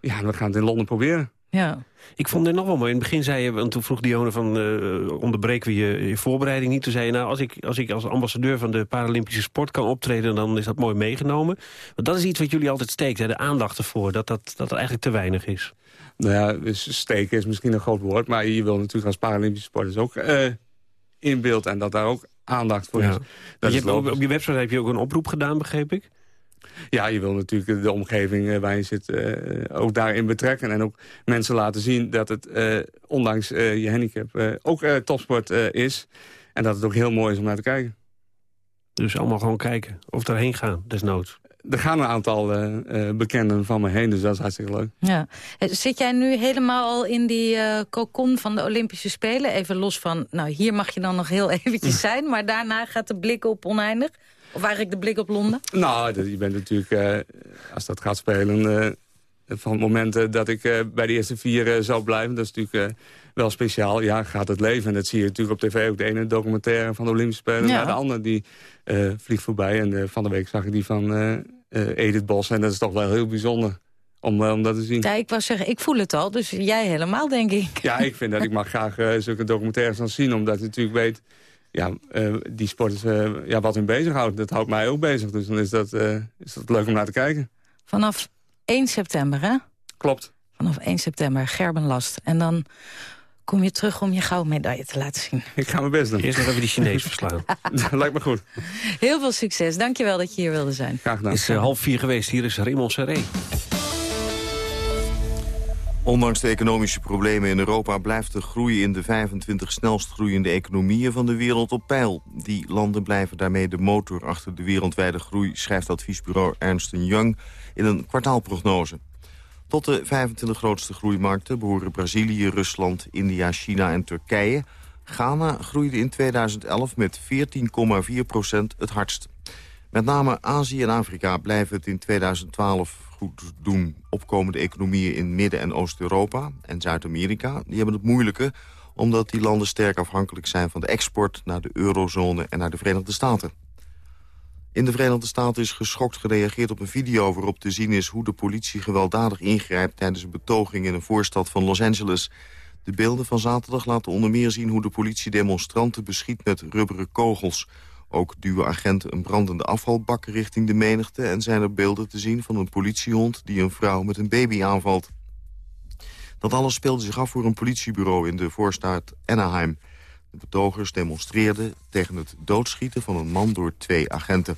Speaker 13: Ja, we gaan het in Londen proberen.
Speaker 3: Ja.
Speaker 2: Ik vond het nog wel mooi. In het begin zei je, want toen vroeg Dionne van... eh onderbreken we je, je voorbereiding niet. Toen zei je, nou, als ik, als ik als ambassadeur van de Paralympische sport kan optreden... dan is dat mooi meegenomen. Want dat is iets wat jullie altijd steekt, hè, de aandacht ervoor. Dat dat, dat er eigenlijk te weinig is.
Speaker 13: Nou ja, dus steken is misschien een groot woord. Maar je wil natuurlijk als Paralympische sporters ook eh, in beeld. En dat daar ook aandacht voor
Speaker 2: Ja.
Speaker 13: is. Dat
Speaker 2: je
Speaker 13: is
Speaker 2: hebt op je website heb je ook een oproep gedaan, begreep ik?
Speaker 13: Ja, je wil natuurlijk de omgeving eh, waar je zit eh, ook daarin betrekken. En ook mensen laten zien dat het, eh, ondanks eh, je handicap, eh, ook eh, topsport eh, is. En dat het ook heel mooi is om naar te kijken.
Speaker 2: Dus allemaal gewoon kijken. Of daarheen gaan, desnoods.
Speaker 13: Er gaan een aantal eh, eh, bekenden van me heen, dus dat is hartstikke leuk.
Speaker 3: Ja. Zit jij nu helemaal al in die eh cocon van de Olympische Spelen? Even los van, nou hier mag je dan nog heel eventjes zijn... maar daarna gaat de blik op oneindig? Of eigenlijk de blik op Londen?
Speaker 13: Nou, je bent natuurlijk, eh, als dat gaat spelen... eh, van het moment eh, dat ik bij de eerste vier zou blijven... dat is natuurlijk wel speciaal. Ja, gaat het leven. En dat zie je natuurlijk op tv ook. De ene documentaire van de Olympische Spelen...
Speaker 3: Ja.
Speaker 13: naar de andere die vliegt voorbij. En van de week zag ik die van Edith Bos. En dat is toch wel heel bijzonder om, om dat te zien.
Speaker 3: Ja, ik wou zeggen, ik voel het al, dus jij helemaal, denk ik.
Speaker 13: Ja, ik vind dat ik mag graag zulke documentaires dan zien. Omdat je natuurlijk weet, ja, eh, die sport is eh, ja, wat hun bezighoudt. Dat houdt mij ook bezig. Dus dan is dat, eh, is dat leuk om naar te kijken.
Speaker 3: Vanaf 1 september, hè?
Speaker 13: Klopt.
Speaker 3: Vanaf 1 september, Gerbenlast. En dan kom je terug om je goudmedaille te laten zien.
Speaker 13: Ik ga mijn best doen.
Speaker 2: Eerst nog even die Chinees verslaan.
Speaker 13: dat lijkt me goed.
Speaker 3: Heel veel succes. Dankjewel dat je hier wilde zijn.
Speaker 13: Graag gedaan.
Speaker 2: Het is half vier geweest. Hier is Raymond Serré.
Speaker 4: Ondanks de economische problemen in Europa blijft de groei in de 25 snelst groeiende economieën van de wereld op peil. Die landen blijven daarmee de motor achter de wereldwijde groei, schrijft adviesbureau Ernst Young in een kwartaalprognose. Tot de 25 grootste groeimarkten behoren Brazilië, Rusland, India, China en Turkije. Ghana groeide in 2011 met 14,4 procent het hardst. Met name Azië en Afrika blijven het in 2012 goed doen. Opkomende economieën in Midden- en Oost-Europa en Zuid-Amerika... die hebben het moeilijker omdat die landen sterk afhankelijk zijn van de export... naar de eurozone en naar de Verenigde Staten. In de Verenigde Staten is geschokt gereageerd op een video... waarop te zien is hoe de politie gewelddadig ingrijpt... tijdens een betoging in een voorstad van Los Angeles. De beelden van zaterdag laten onder meer zien hoe de politie demonstranten beschiet met rubberen kogels... Ook duwen agenten een brandende afvalbak richting de menigte... en zijn er beelden te zien van een politiehond die een vrouw met een baby aanvalt. Dat alles speelde zich af voor een politiebureau in de voorstaat Anaheim. De betogers demonstreerden tegen het doodschieten van een man door twee agenten.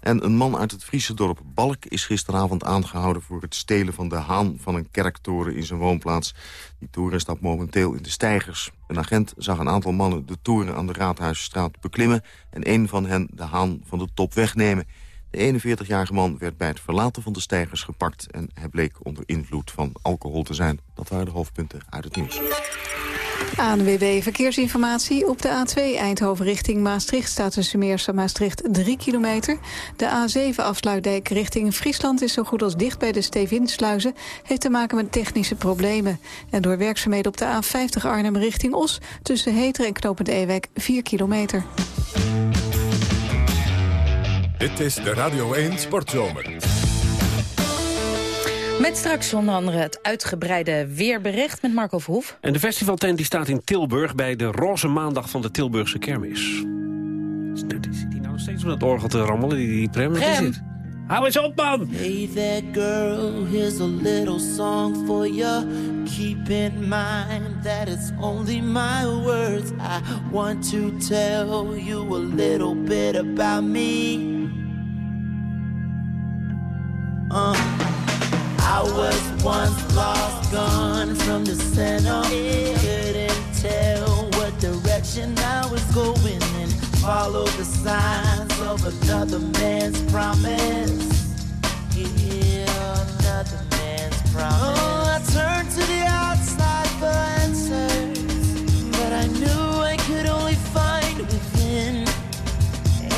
Speaker 4: En een man uit het Friese dorp Balk is gisteravond aangehouden... voor het stelen van de haan van een kerktoren in zijn woonplaats. Die toren staat momenteel in de steigers. Een agent zag een aantal mannen de toren aan de Raadhuisstraat beklimmen... en een van hen de haan van de top wegnemen. De 41-jarige man werd bij het verlaten van de steigers gepakt... en hij bleek onder invloed van alcohol te zijn. Dat waren de hoofdpunten uit het nieuws.
Speaker 6: ANWB Verkeersinformatie. Op de A2 Eindhoven richting Maastricht staat tussen Meers en Maastricht 3 kilometer. De A7 afsluitdijk richting Friesland is zo goed als dicht bij de Stevinsluizen. Heeft te maken met technische problemen. En door werkzaamheden op de A50 Arnhem richting Os... tussen Heteren en Knopend Ewijk 4 kilometer.
Speaker 1: Dit is de Radio 1 Sportzomer.
Speaker 3: Met straks onder andere het uitgebreide weerbericht met Marco Verhoef.
Speaker 2: En de festivaltent die staat in Tilburg bij de Roze Maandag van de Tilburgse Kermis. Zit hij nou nog steeds op dat orgel te rammelen, die, die Prem? Wat is? Hou eens op, man!
Speaker 14: Hey there, girl, here's a little song for you. Keep in mind that it's only my words. I want to tell you a little bit about me. Uh, I was once lost, gone from the center. Couldn't tell what direction I was going and follow the signs of another man's promise. Yeah, another man's promise. Oh, I turned to the outside for answers, but I knew I could only find within.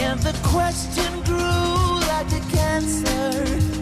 Speaker 14: And the question grew like a cancer,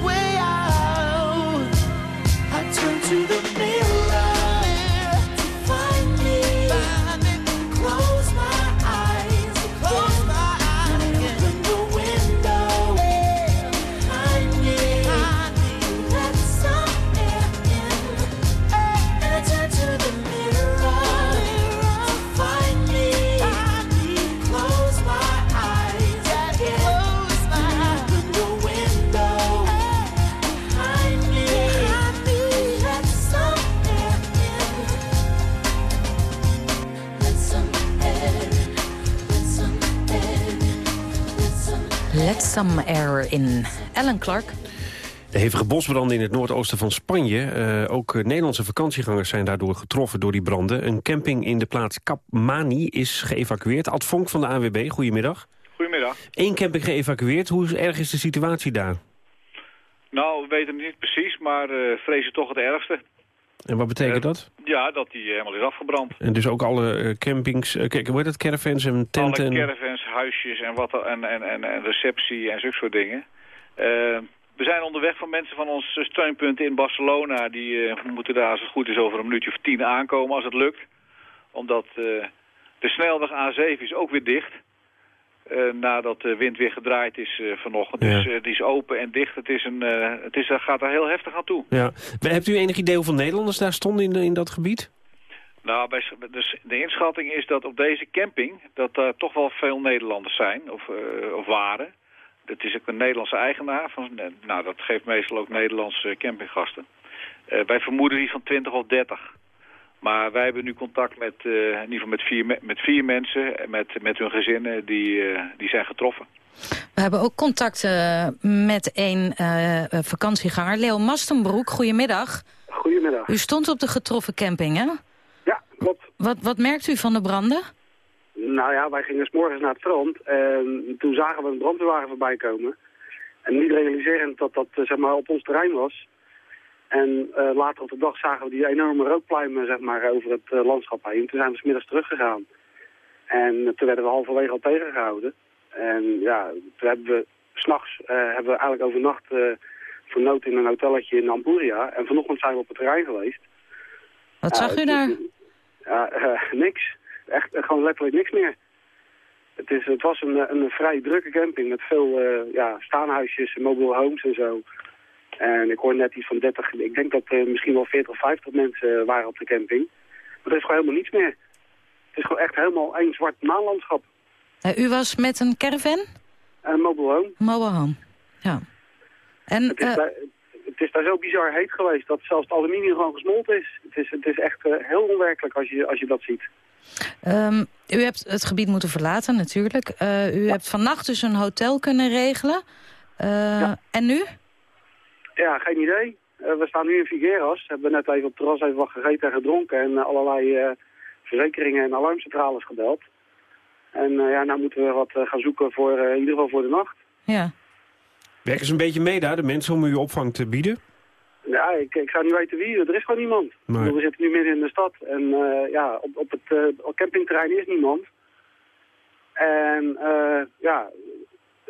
Speaker 14: Wait. Some air in.
Speaker 3: Ellen Clark.
Speaker 2: De hevige bosbranden in het noordoosten van Spanje. eh, ook Nederlandse vakantiegangers zijn daardoor getroffen door die branden. Een camping in de plaats Capmani is geëvacueerd. Ad Vonk van de ANWB, goedemiddag.
Speaker 15: Goedemiddag.
Speaker 2: Eén camping geëvacueerd. Hoe erg is de situatie daar?
Speaker 15: Nou, we weten het niet precies, maar eh vrezen toch het ergste.
Speaker 2: En wat betekent dat?
Speaker 15: Ja, dat die helemaal is afgebrand.
Speaker 2: En dus ook alle eh, campings, eh, kijk, hoe heet het, caravans en tenten?
Speaker 15: Alle caravans, huisjes en, wat, en, en, en, en receptie en zulke soort dingen. Eh, we zijn onderweg van mensen van ons steunpunt in Barcelona. Die eh, moeten daar, als het goed is, over een minuutje of tien aankomen als het lukt. Omdat eh, de snelweg A7 is ook weer dicht. Eh, nadat de wind weer gedraaid is eh, vanochtend.
Speaker 2: Ja.
Speaker 15: Dus eh, die is open en dicht. Het, is een, het is, gaat daar heel heftig aan toe.
Speaker 2: Ja. Hebt u enig idee hoeveel Nederlanders daar stonden in, in dat gebied?
Speaker 15: Nou, bij, dus de inschatting is dat op deze camping... dat daar toch wel veel Nederlanders zijn, of, of waren. Het is ook een Nederlandse eigenaar. Van, nou, dat geeft meestal ook Nederlandse campinggasten. Wij vermoeden die van 20 of 30. Maar wij hebben nu contact met, eh, in ieder geval met vier, me- met vier mensen... en met, met hun gezinnen die, eh, die zijn getroffen.
Speaker 3: We hebben ook contact eh, met een eh, eh, vakantieganger, Leo Mastenbroek. Goedemiddag.
Speaker 16: Goedemiddag.
Speaker 3: U stond op de getroffen camping, hè?
Speaker 16: Ja, klopt.
Speaker 3: Wat, wat merkt u van de branden?
Speaker 16: Nou ja, wij gingen 's morgens naar het strand en toen zagen we een brandweerwagen voorbij komen. En niet realiserend dat dat eh, zeg maar, op ons terrein was. En eh, later op de dag zagen we die enorme rookpluimen zeg maar, over het eh, landschap heen. Toen zijn we 's middags teruggegaan. En eh, toen werden we halverwege al tegengehouden. En ja, toen hebben we s'nachts hebben we eigenlijk overnacht vernoot in een hotelletje in Ampuria. En vanochtend zijn we op het terrein geweest.
Speaker 3: Wat zag u daar?
Speaker 16: Ja, uh, niks. Echt gewoon letterlijk niks meer. Het, is, het was een, een vrij drukke camping met veel ja, staanhuisjes, mobile homes en zo. En ik hoor net iets van 30, ik denk dat er misschien wel 40 of 50 mensen waren op de camping. Maar er is gewoon helemaal niets meer. Het is gewoon echt helemaal één zwart maanlandschap.
Speaker 3: Uh, u was met een caravan?
Speaker 16: Een mobile home.
Speaker 3: Mobile home, ja. En,
Speaker 16: het, is daar, het is daar zo bizar heet geweest dat zelfs het aluminium gewoon gesmolten is. Het is, het is echt uh, heel onwerkelijk als je, als je dat ziet.
Speaker 3: Um, u hebt het gebied moeten verlaten natuurlijk. U ja. hebt vannacht dus een hotel kunnen regelen. Ja. En nu?
Speaker 16: Ja, geen idee. Uh, we staan nu in Figueras. We hebben net even op het terras even wat gegeten en gedronken. En allerlei uh, verzekeringen en alarmcentrales gebeld. En uh, ja, nou moeten we wat gaan zoeken voor in ieder geval voor de nacht.
Speaker 3: Ja.
Speaker 2: Werken ze een beetje mee daar, de mensen, om u opvang te bieden?
Speaker 16: Ja, ik, ik zou niet weten wie. Er is gewoon niemand. Nee. We zitten nu midden in de stad. En ja, op, op het campingterrein is niemand. En ja,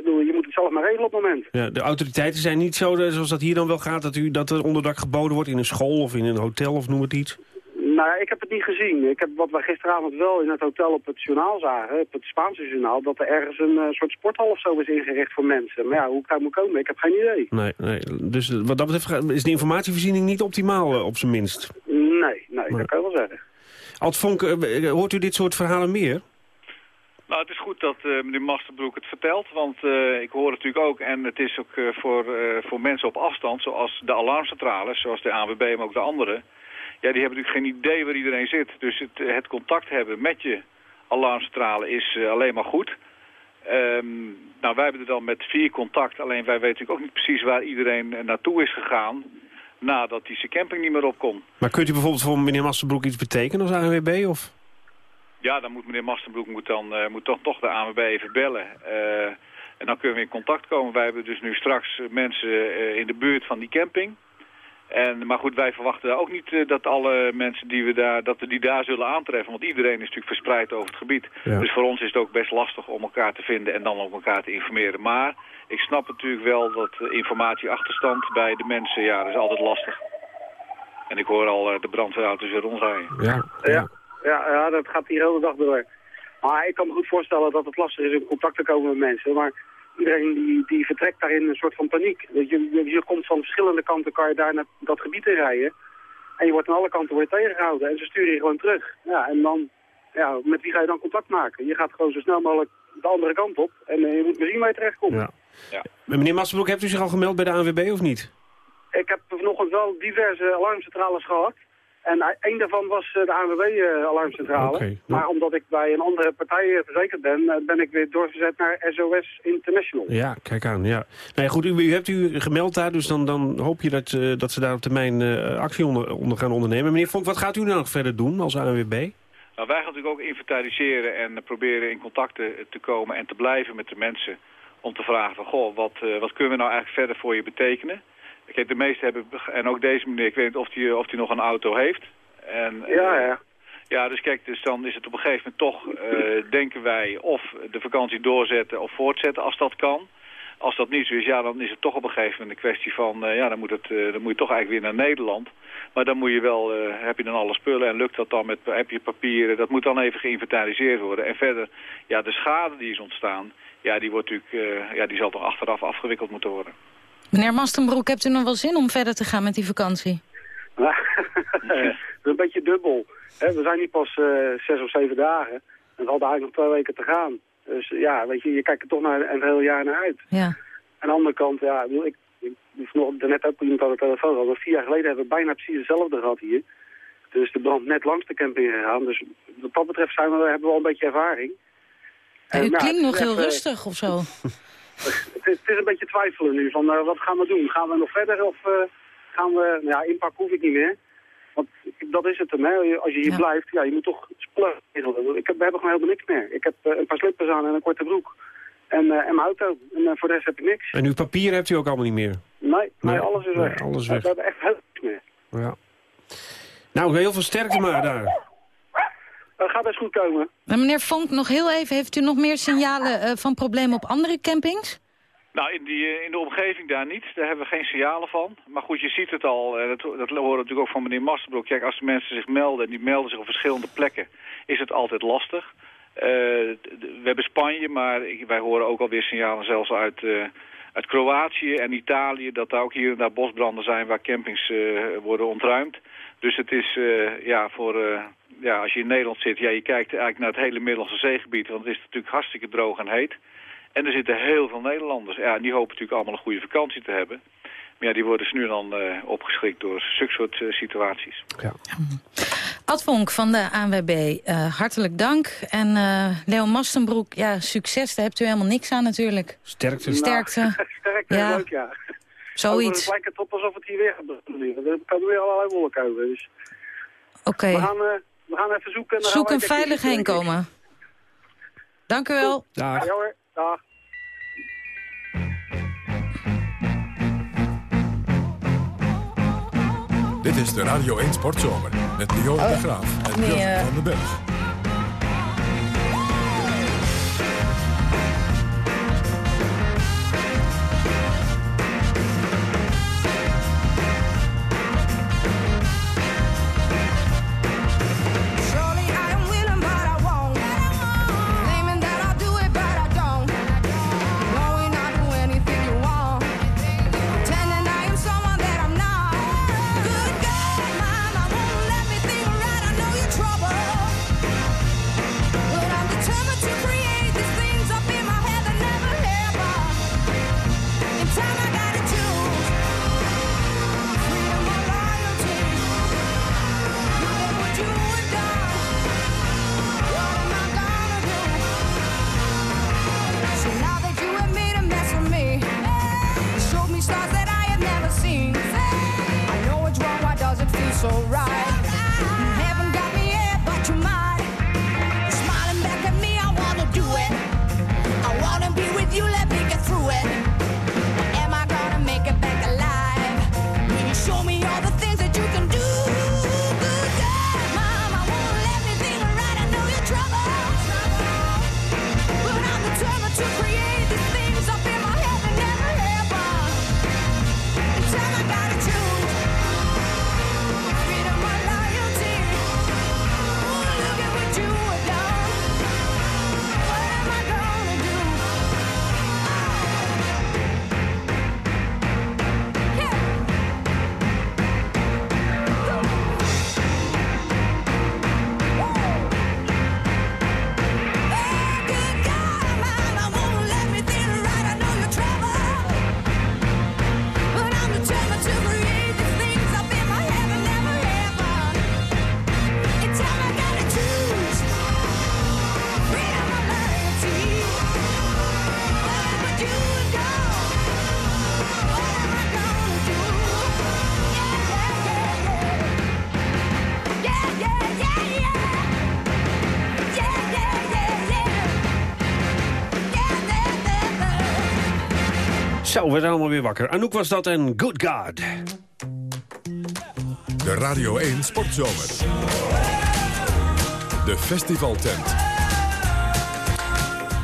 Speaker 16: je moet het zelf maar regelen op het moment.
Speaker 2: Ja, de autoriteiten zijn niet zo, zoals dat hier dan wel gaat... dat, u, dat er onderdak geboden wordt in een school of in een hotel of noem het iets?
Speaker 16: Nou ik heb het niet gezien. Ik heb wat we gisteravond wel in het hotel op het journaal zagen, op het Spaanse journaal, dat er ergens een uh, soort sporthal of zo is ingericht voor mensen. Maar ja, hoe ik daar moet komen, ik heb geen idee.
Speaker 2: Nee, nee. dus wat dat betreft is de informatievoorziening niet optimaal uh, op zijn minst.
Speaker 16: Nee, nee, dat kan je wel zeggen.
Speaker 2: Ad Vonk, eh, hoort u dit soort verhalen meer?
Speaker 15: Nou, het is goed dat eh, meneer Masterbroek het vertelt, want eh, ik hoor het natuurlijk ook... en het is ook eh, voor, voor mensen op afstand, zoals de alarmcentrales, zoals de ANWB, maar ook de anderen... ja, die hebben natuurlijk geen idee waar iedereen zit. Dus het, het contact hebben met je alarmcentrale is alleen maar goed. Ehm, nou, wij hebben er dan met vier contact, alleen wij weten natuurlijk ook niet precies waar iedereen naartoe is gegaan... nadat die zijn camping niet meer op kon.
Speaker 2: Maar kunt u bijvoorbeeld voor meneer Masterbroek iets betekenen als ANWB? Of?
Speaker 15: Ja, dan moet meneer Mastenbroek moet dan, eh, moet toch, toch de ANWB even bellen. Eh, en dan kunnen we in contact komen. Wij hebben dus nu straks mensen eh, in de buurt van die camping. En, maar goed, wij verwachten ook niet eh, dat alle mensen die we, daar, dat we die daar zullen aantreffen. Want iedereen is natuurlijk verspreid over het gebied.
Speaker 2: Ja.
Speaker 15: Dus voor ons is het ook best lastig om elkaar te vinden en dan ook elkaar te informeren. Maar ik snap natuurlijk wel dat informatieachterstand bij de mensen, ja, dat is altijd lastig. En ik hoor al eh, de brandweerauto's weer rondrijden.
Speaker 2: Ja,
Speaker 16: Ja, ja, ja, dat gaat hier de hele dag door. Maar ik kan me goed voorstellen dat het lastig is om in contact te komen met mensen. Maar iedereen die, die vertrekt daar in een soort van paniek. Je, je, je komt van verschillende kanten, kan je daar naar dat gebied in rijden. En je wordt aan alle kanten wordt tegengehouden. En ze sturen je gewoon terug. Ja, en dan, ja, met wie ga je dan contact maken? Je gaat gewoon zo snel mogelijk de andere kant op. En eh, je moet misschien waar je terechtkomt.
Speaker 2: Ja. Meneer Masterbroek, hebt u zich al gemeld bij de ANWB of niet?
Speaker 16: Ik heb vanochtend wel diverse alarmcentrales gehad. En één daarvan was eh, de ANWB-alarmcentrale.
Speaker 2: Nou.
Speaker 16: Maar omdat ik bij een andere partij eh, verzekerd ben, eh, ben ik weer doorgezet naar SOS International.
Speaker 2: Ja, kijk aan, ja. Nou ja, goed, u, u hebt u gemeld daar, dus dan, dan hoop je dat, eh, dat ze daar op termijn eh, actie onder, onder gaan ondernemen. Meneer Vonk, wat gaat u nou nog verder doen als ANWB?
Speaker 15: Nou, wij gaan natuurlijk ook inventariseren en eh, proberen in contact te, te komen en te blijven met de mensen. Om te vragen van, goh, wat, eh, wat kunnen we nou eigenlijk verder voor je betekenen? Kijk, de meesten hebben, en ook deze meneer, ik weet niet of hij of die nog een auto heeft. En, eh,
Speaker 16: Ja, ja.
Speaker 15: Ja, dus kijk, dus dan is het op een gegeven moment toch, eh, denken wij, of de vakantie doorzetten of voortzetten als dat kan. Als dat niet zo is, ja, dan is het toch op een gegeven moment een kwestie van, eh, ja, dan moet, het, dan moet je toch eigenlijk weer naar Nederland. Maar dan moet je wel, heb je dan alle spullen en lukt dat dan met, heb je papieren, dat moet dan even geïnventariseerd worden. En verder, ja, de schade die is ontstaan, ja, die wordt natuurlijk, ja, die zal toch achteraf afgewikkeld moeten worden.
Speaker 3: Meneer Mastenbroek, hebt u nog wel zin om verder te gaan met die vakantie?
Speaker 16: dat is een beetje dubbel. Hè, we zijn niet pas eh, zes of zeven dagen. En we hadden eigenlijk nog twee weken te gaan. Dus ja, weet je, je kijkt er toch naar een heel jaar naar uit.
Speaker 3: Ja.
Speaker 16: Aan de andere kant, ja, ik, ik, nog net ook iemand aan de telefoon gehad. maar Vier jaar geleden hebben we bijna precies hetzelfde gehad hier. Dus de brand net langs de camping gegaan. Dus wat dat betreft zijn we, hebben we wel een beetje ervaring. En,
Speaker 3: u
Speaker 16: nou,
Speaker 3: klinkt nog heel
Speaker 16: echt, eh,
Speaker 3: rustig of zo.
Speaker 16: Het is, een beetje twijfelen nu van eh, wat gaan we doen? Gaan we nog verder of eh, gaan we... Nou ja, inpak hoef ik niet meer. Want dat is het hem, hè. Als je hier
Speaker 3: Ja.
Speaker 16: blijft, ja, je moet toch spullen regelen. Ik heb, we hebben gewoon helemaal niks meer. Ik heb eh, een paar slippers aan en een korte broek. En, en mijn auto. En voor de rest heb ik niks.
Speaker 2: En uw papieren hebt u ook allemaal niet meer?
Speaker 16: Nee, nee, alles is
Speaker 2: nee,
Speaker 16: weg.
Speaker 2: alles
Speaker 16: We
Speaker 2: weg.
Speaker 16: hebben echt helemaal niks meer.
Speaker 2: Ja. Nou, heel veel sterkte maar daar.
Speaker 16: Dat gaat best goed komen.
Speaker 3: Maar meneer Vonk, nog heel even, heeft u nog meer signalen eh, van problemen op andere campings?
Speaker 15: Nou, in, die, eh, in de omgeving daar niet. Daar hebben we geen signalen van. Maar goed, je ziet het al. eh, Dat, dat horen we natuurlijk ook van meneer Masterbroek. Kijk, als de mensen zich melden en die melden zich op verschillende plekken, is het altijd lastig. Eh, we hebben Spanje, maar wij horen ook alweer signalen zelfs uit, eh, uit Kroatië en Italië... dat daar ook hier en daar bosbranden zijn waar campings eh, worden ontruimd. Dus het is, eh, ja, voor... eh, ja, als je in Nederland zit, ja, je kijkt eigenlijk naar het hele Middellandse zeegebied... want het is natuurlijk hartstikke droog en heet. En er zitten heel veel Nederlanders. Ja, en die hopen natuurlijk allemaal een goede vakantie te hebben. Maar ja, die worden dus nu dan eh, opgeschrikt door zulke soort eh, situaties.
Speaker 3: Ad Vonk van de ANWB, eh, hartelijk dank. En eh Leo Mastenbroek, ja, succes, daar hebt u helemaal niks aan natuurlijk.
Speaker 2: Sterkte.
Speaker 3: Sterkte.
Speaker 16: Nou, sterk,
Speaker 3: Ja.
Speaker 16: leuk, ja.
Speaker 3: Zoiets.
Speaker 16: Het lijkt het op alsof het hier weer gaat gebeuren. Er komen weer allerlei wolken over. Dus
Speaker 3: Oké,
Speaker 16: we, gaan, eh, we gaan even zoeken. En
Speaker 3: zoek
Speaker 16: we even
Speaker 3: veilig heen komen. Dank u wel.
Speaker 2: Dag.
Speaker 16: Ja hoor, dag.
Speaker 1: Dit is de Radio 1 Sportzomer met Leo de Graaf en
Speaker 3: nee,
Speaker 1: van den Berg.
Speaker 17: So right.
Speaker 2: Zo, we zijn allemaal weer wakker. Anouk was dat en Good God.
Speaker 1: De Radio 1 Sportzomer. De festivaltent.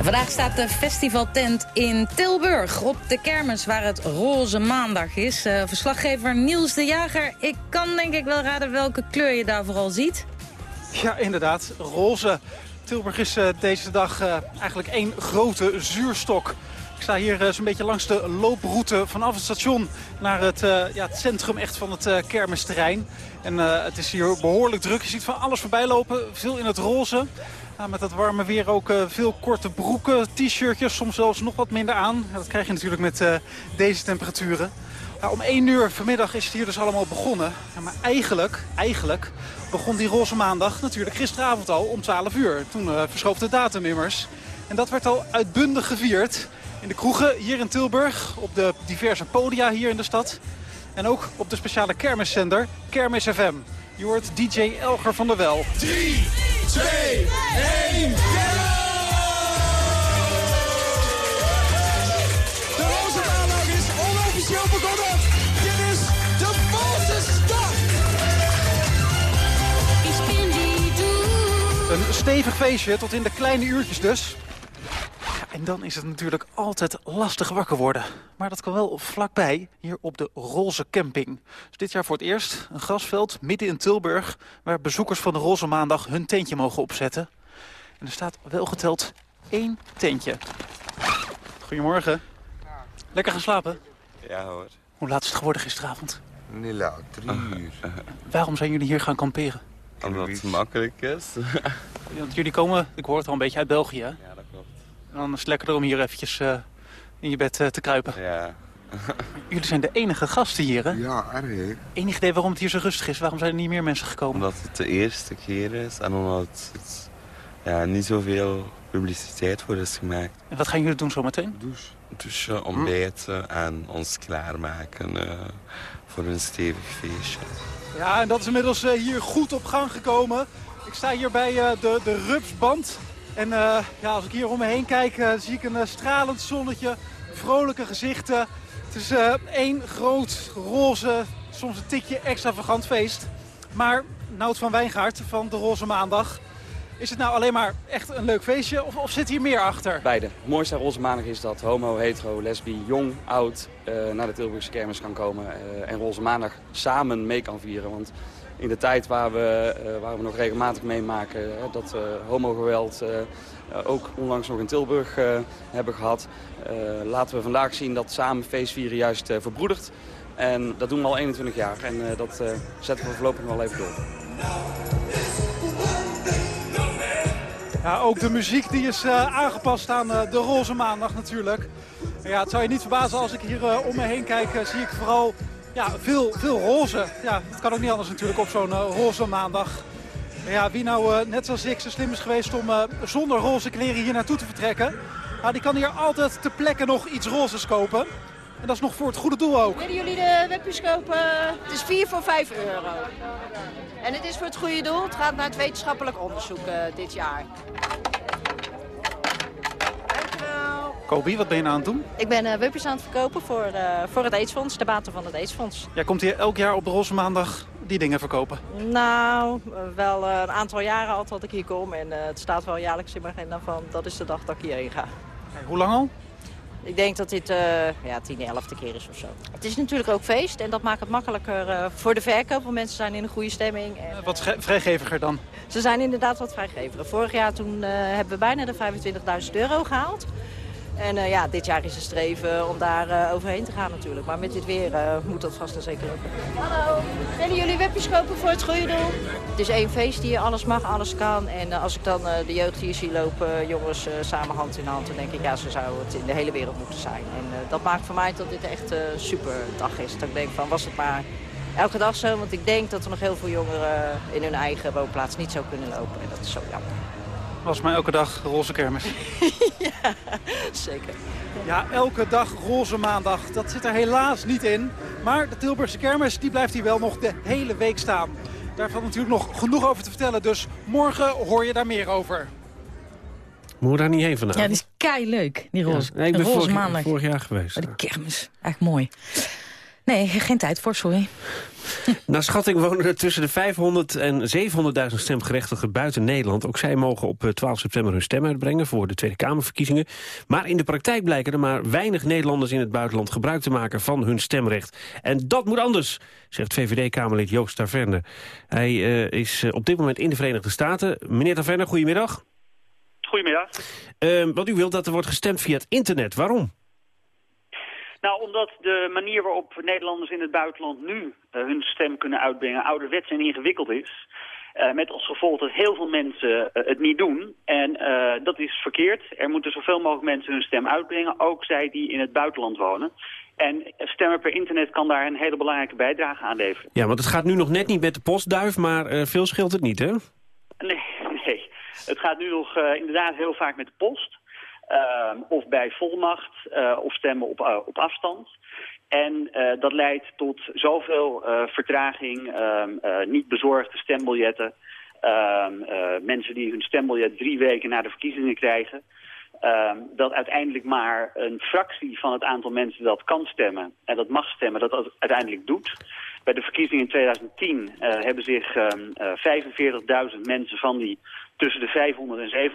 Speaker 3: Vandaag staat de festivaltent in Tilburg op de kermis waar het Roze Maandag is. Eh, verslaggever Niels de Jager, ik kan denk ik wel raden welke kleur je daar vooral ziet.
Speaker 18: Ja, inderdaad. Roze. Tilburg is eh, deze dag eh, eigenlijk één grote zuurstok. Ik sta hier eh, zo'n beetje langs de looproute vanaf het station naar het, eh, ja, het centrum echt van het eh, kermisterrein. En het is hier behoorlijk druk. Je ziet van alles voorbij lopen. Veel in het roze. Met dat warme weer ook veel korte broeken, t-shirtjes, soms zelfs nog wat minder aan. Dat krijg je natuurlijk met deze temperaturen. Om 1 uur vanmiddag is het hier dus allemaal begonnen. Maar eigenlijk, eigenlijk begon die roze maandag natuurlijk gisteravond al om 12 uur. Toen eh, verschoof de datum immers. En dat werd al uitbundig gevierd. In de kroegen hier in Tilburg, op de diverse podia hier in de stad. En ook op de speciale kermiszender Kermis FM. Je hoort DJ Elger van der Wel.
Speaker 17: 3, 2, 1,
Speaker 19: De roze is onofficieel begonnen. Dit is de volste stad.
Speaker 18: Een stevig feestje tot in de kleine uurtjes dus. En dan is het natuurlijk altijd lastig wakker worden. Maar dat kan wel vlakbij, hier op de Roze Camping. Dus dit jaar voor het eerst een grasveld midden in Tilburg... waar bezoekers van de Roze Maandag hun tentje mogen opzetten. En er staat wel geteld één tentje. Goedemorgen. Lekker gaan slapen?
Speaker 20: Ja hoor.
Speaker 18: Hoe laat is het geworden gisteravond?
Speaker 20: Niet laat, drie uur.
Speaker 18: Waarom zijn jullie hier gaan kamperen?
Speaker 20: Omdat het makkelijk is.
Speaker 18: Want jullie komen, ik hoor het al een beetje uit België.
Speaker 20: Ja.
Speaker 18: En dan is het lekkerder om hier eventjes eh, in je bed eh, te kruipen.
Speaker 20: Ja.
Speaker 18: Jullie zijn de enige gasten hier, hè?
Speaker 20: Ja, erg.
Speaker 18: Enig idee waarom het hier zo rustig is? Waarom zijn er niet meer mensen gekomen?
Speaker 20: Omdat het de eerste keer is en omdat het ja, niet zoveel publiciteit voor is gemaakt.
Speaker 18: En wat gaan jullie doen zometeen?
Speaker 20: Douche. Douchen, ontbijten en ons klaarmaken eh, voor een stevig feestje.
Speaker 18: Ja, en dat is inmiddels hier goed op gang gekomen. Ik sta hier bij eh, de, de Rupsband. En eh, ja, als ik hier om me heen kijk, eh, zie ik een eh, stralend zonnetje, vrolijke gezichten. Het is één groot, roze, soms een tikje extravagant feest. Maar Nout van Wijngaard van de Roze Maandag... Is het nou alleen maar echt een leuk feestje of, of zit hier meer achter?
Speaker 21: Beide. Het mooiste aan Roze Maandag is dat homo, hetero, lesbi, jong, oud naar de Tilburgse kermis kan komen. en Roze Maandag samen mee kan vieren. Want in de tijd waar we, eh, waar we nog regelmatig meemaken hè, dat uh, homogeweld eh, ook onlangs nog in Tilburg eh, hebben gehad. eh, laten we vandaag zien dat samen feestvieren juist eh, verbroedert. En dat doen we al 21 jaar en eh, dat eh, zetten we voorlopig nog wel even door.
Speaker 18: Ja, ook de muziek die is eh, aangepast aan eh, de roze maandag natuurlijk. Ja, het zou je niet verbazen als ik hier eh, om me heen kijk, eh, zie ik vooral ja, veel, veel roze. Ja, het kan ook niet anders natuurlijk op zo'n eh, roze maandag. En ja, wie nou eh, net zoals ik zo slim is geweest om eh, zonder roze kleren hier naartoe te vertrekken... Nou, die kan hier altijd ter plekke nog iets rozes kopen. En dat is nog voor het goede doel ook.
Speaker 22: Willen jullie de webjes kopen? Het is 4 voor 5 euro. En het is voor het goede doel. Het gaat naar het wetenschappelijk onderzoek dit jaar.
Speaker 18: Kobi, wat ben je nou aan het doen?
Speaker 23: Ik ben uh, aan het verkopen voor, eh, voor het AIDS-fonds, de baten van het AIDS-fonds.
Speaker 18: Jij komt hier elk jaar op de Roze Maandag die dingen verkopen?
Speaker 23: Nou, uh, wel een aantal jaren al dat ik hier kom. En het staat wel jaarlijks in mijn agenda van dat is de dag dat ik hierheen ga.
Speaker 18: Hey, hoe lang al?
Speaker 23: Ik denk dat dit ja, tien, elfde keer is of zo. Het is natuurlijk ook feest en dat maakt het makkelijker voor de verkoop. Want mensen zijn in een goede stemming. En,
Speaker 18: wat vrijgeviger dan?
Speaker 23: Ze zijn inderdaad wat vrijgeviger. Vorig jaar toen hebben we bijna de 25.000 euro gehaald. En uh, ja, dit jaar is het streven om daar uh, overheen te gaan natuurlijk. Maar met dit weer uh, moet dat vast en zeker lukken. Hallo, willen jullie webjes kopen voor het goede doel? Het is één feest hier, alles mag, alles kan. En als ik dan de jeugd hier zie lopen, jongens samen hand in hand... dan denk ik, ja, zo zou het in de hele wereld moeten zijn. En dat maakt voor mij dat dit echt een super dag is. Dat ik denk van, was het maar elke dag zo? Want ik denk dat er nog heel veel jongeren in hun eigen woonplaats niet zo kunnen lopen. En dat is zo jammer
Speaker 18: was mij elke dag roze kermis.
Speaker 23: ja, zeker.
Speaker 18: Ja, elke dag roze maandag. Dat zit er helaas niet in. Maar de Tilburgse kermis die blijft hier wel nog de hele week staan. Daar valt natuurlijk nog genoeg over te vertellen. Dus morgen hoor je daar meer over.
Speaker 2: Moet daar niet heen vandaag?
Speaker 3: Ja, die is kei leuk, die roze,
Speaker 2: ja, ik ben
Speaker 3: roze
Speaker 2: vorig,
Speaker 3: maandag.
Speaker 2: vorig jaar geweest.
Speaker 3: Bij de kermis. Echt mooi. Nee, geen tijd voor, sorry.
Speaker 2: Naar schatting wonen er tussen de 500 en 700.000 stemgerechtigden buiten Nederland. Ook zij mogen op 12 september hun stem uitbrengen voor de Tweede Kamerverkiezingen. Maar in de praktijk blijken er maar weinig Nederlanders in het buitenland gebruik te maken van hun stemrecht. En dat moet anders, zegt VVD-Kamerlid Joost Taverne. Hij uh, is op dit moment in de Verenigde Staten. Meneer Taverne, goedemiddag.
Speaker 24: Goedemiddag.
Speaker 2: Uh, wat u wilt dat er wordt gestemd via het internet. Waarom?
Speaker 24: Nou, omdat de manier waarop Nederlanders in het buitenland nu uh, hun stem kunnen uitbrengen ouderwets en ingewikkeld is. Uh, met als gevolg dat heel veel mensen uh, het niet doen. En dat is verkeerd. Er moeten zoveel mogelijk mensen hun stem uitbrengen, ook zij die in het buitenland wonen. En stemmen per internet kan daar een hele belangrijke bijdrage aan leveren.
Speaker 2: Ja, want het gaat nu nog net niet met de postduif, maar veel scheelt het niet, hè?
Speaker 24: Nee, nee. Het gaat nu nog inderdaad heel vaak met de post. Uh, of bij volmacht uh, of stemmen op, uh, op afstand. En dat leidt tot zoveel vertraging, ehm, niet bezorgde stembiljetten. Ehm, mensen die hun stembiljet drie weken na de verkiezingen krijgen. dat uiteindelijk maar een fractie van het aantal mensen dat kan stemmen en dat mag stemmen, dat dat uiteindelijk doet. Bij de verkiezingen in 2010 hebben zich 45.000 mensen van die tussen de 500 en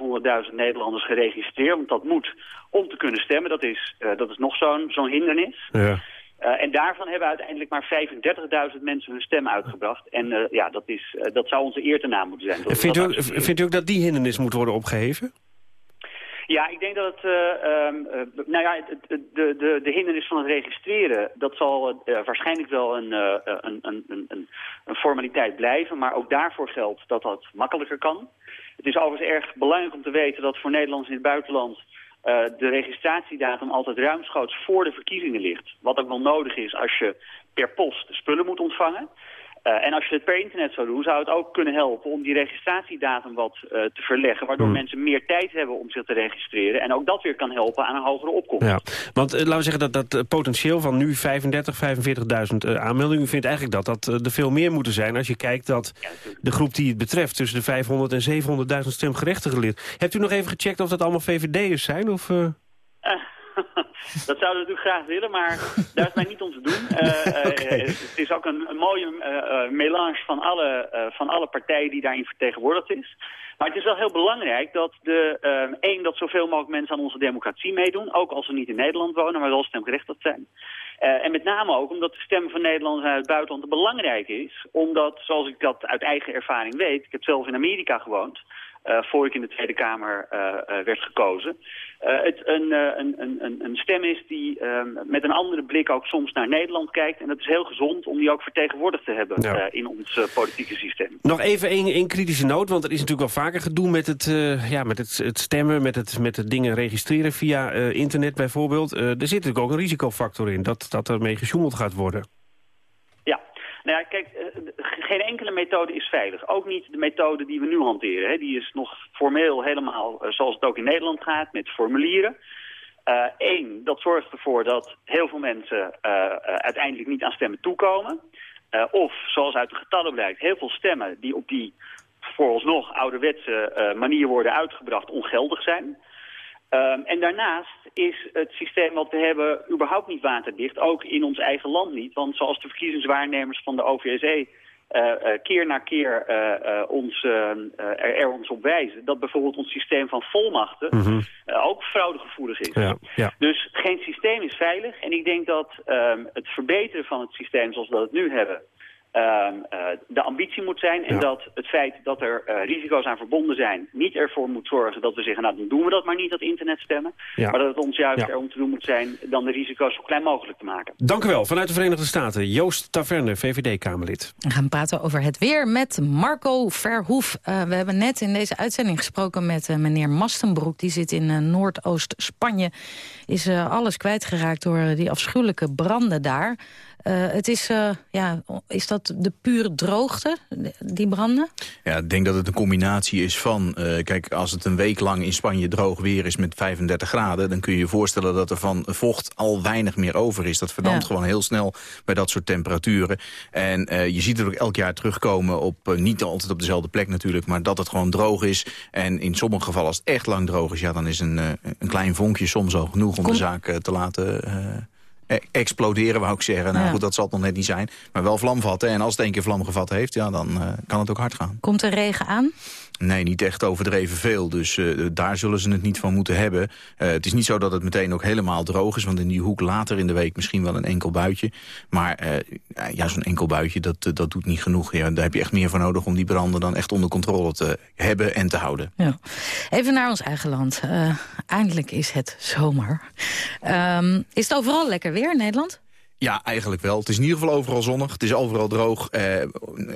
Speaker 24: 700.000 Nederlanders geregistreerd. Want dat moet om te kunnen stemmen. Dat is, uh, dat is nog zo'n zo'n hindernis.
Speaker 2: Ja.
Speaker 24: Uh, en daarvan hebben uiteindelijk maar 35.000 mensen hun stem uitgebracht. En uh, ja, dat, is, dat zou onze eer te naam moeten zijn.
Speaker 2: Vindt, u, vindt u ook dat die hindernis moet worden opgeheven?
Speaker 24: Ja, ik denk dat het, uh, um, uh, nou ja, de, de, de hindernis van het registreren, dat zal uh, waarschijnlijk wel een, een, een, een, een formaliteit blijven. Maar ook daarvoor geldt dat dat makkelijker kan. Het is overigens erg belangrijk om te weten dat voor Nederlanders in het buitenland de registratiedatum altijd ruimschoots voor de verkiezingen ligt. Wat ook wel nodig is als je per post spullen moet ontvangen. Uh, en als je het per internet zou doen, zou het ook kunnen helpen om die registratiedatum wat uh, te verleggen. Waardoor
Speaker 2: Hmm.
Speaker 24: mensen meer tijd hebben om zich te registreren. En ook dat weer kan helpen aan een hogere opkomst.
Speaker 2: Ja, want uh, laten we zeggen dat dat potentieel van nu 35, 45.000 aanmeldingen... u vindt eigenlijk dat dat er veel meer moeten zijn als je kijkt dat de groep die het betreft... tussen de 500 en 700.000 stemgerechtigden ligt. Hebt u nog even gecheckt of dat allemaal VVD'ers zijn? Of,
Speaker 24: dat zouden we natuurlijk graag willen, maar daar is mij niet om te doen. Uh, okay. uh, het is ook een, een mooie uh, melange van alle, van alle partijen die daarin vertegenwoordigd is. Maar het is wel heel belangrijk dat de, één, dat zoveel mogelijk mensen aan onze democratie meedoen. Ook als ze niet in Nederland wonen, maar wel stemgerechtigd zijn. en met name ook omdat de stem van Nederlanders uit het buitenland belangrijk is. Omdat, zoals ik dat uit eigen ervaring weet, ik heb zelf in Amerika gewoond... Uh, voor ik in de Tweede Kamer uh, uh, werd gekozen. het een, een, een, een stem is die met een andere blik ook soms naar Nederland kijkt. En dat is heel gezond om die ook vertegenwoordigd te hebben
Speaker 2: ja.
Speaker 24: in ons politieke systeem.
Speaker 2: Nog even één kritische noot, want er is natuurlijk wel vaker gedoe met het, ja, met het, het stemmen, met het, met het dingen registreren via internet bijvoorbeeld. er zit natuurlijk ook een risicofactor in, dat, dat er mee gesjoemeld gaat worden.
Speaker 24: Nou ja, kijk, geen enkele methode is veilig. Ook niet de methode die we nu hanteren. Hè. Die is nog formeel helemaal zoals het ook in Nederland gaat, met formulieren. Eén, dat zorgt ervoor dat heel veel mensen eh, eh, uiteindelijk niet aan stemmen toekomen. Eh, of, zoals uit de getallen blijkt, heel veel stemmen die op die vooralsnog ouderwetse eh, manier worden uitgebracht ongeldig zijn. Ehm, en daarnaast is het systeem wat we hebben überhaupt niet waterdicht, ook in ons eigen land niet. Want zoals de verkiezingswaarnemers van de OVSE eh, eh, keer na keer eh, ons, eh, eh, er, er ons op wijzen... dat bijvoorbeeld ons systeem van volmachten eh, ook fraudegevoelig is.
Speaker 2: Ja, ja.
Speaker 24: Dus geen systeem is veilig. En ik denk dat ehm, het verbeteren van het systeem zoals we dat het nu hebben... ehm, eh, de ambitie moet zijn. En
Speaker 2: Ja.
Speaker 24: dat het feit dat er eh, risico's aan verbonden zijn... niet ervoor moet zorgen dat we zeggen... nou, dan doen we dat maar niet, dat internet stemmen.
Speaker 2: Ja.
Speaker 24: Maar dat het ons juist
Speaker 2: Ja.
Speaker 24: erom te doen moet zijn... dan de risico's zo klein mogelijk te maken.
Speaker 2: Dank u wel. Vanuit de Verenigde Staten, Joost Taverne, VVD-Kamerlid.
Speaker 3: We gaan praten over het weer met Marco Verhoef. Eh, we hebben net in deze uitzending gesproken met eh, meneer Mastenbroek. Die zit in Noordoost-Spanje. Is eh, alles kwijtgeraakt door die afschuwelijke branden daar. Eh, het is, eh, ja, is dat de pure droogte, die branden?
Speaker 25: Ja, ik denk dat het een combinatie is van... eh, kijk, als het een week lang in Spanje droog weer is met 35 graden... dan kun je je voorstellen dat er van vocht al weinig meer over is. Dat verdampt
Speaker 26: Ja.
Speaker 25: gewoon heel snel bij dat soort temperaturen. En je ziet het ook elk jaar terugkomen op... niet altijd op dezelfde plek natuurlijk... maar dat het gewoon droog is. En in sommige gevallen als het echt lang droog is... ja, dan is een, een klein vonkje soms al genoeg om de zaak te laten... e- exploderen, wou ik zeggen. Nou
Speaker 3: Ja.
Speaker 25: goed, dat zal het nog net niet zijn. Maar wel vlam vatten. En als het één keer vlam gevat heeft, ja, dan eh, kan het ook hard gaan.
Speaker 3: Komt er regen aan?
Speaker 25: Nee, niet echt overdreven veel. Dus eh, daar zullen ze het niet van moeten hebben. Eh, het is niet zo dat het meteen ook helemaal droog is. Want in die hoek later in de week misschien wel een enkel buitje. Maar eh, ja, zo'n enkel buitje, dat, dat doet niet genoeg. Ja, daar heb je echt meer voor nodig om die branden dan echt onder controle te hebben en te houden.
Speaker 3: Ja. Even naar ons eigen land. Eindelijk is het zomer. Ehm, is het overal lekker weer in Nederland?
Speaker 25: Ja, eigenlijk wel. Het is in ieder geval overal zonnig. Het is overal droog. Eh,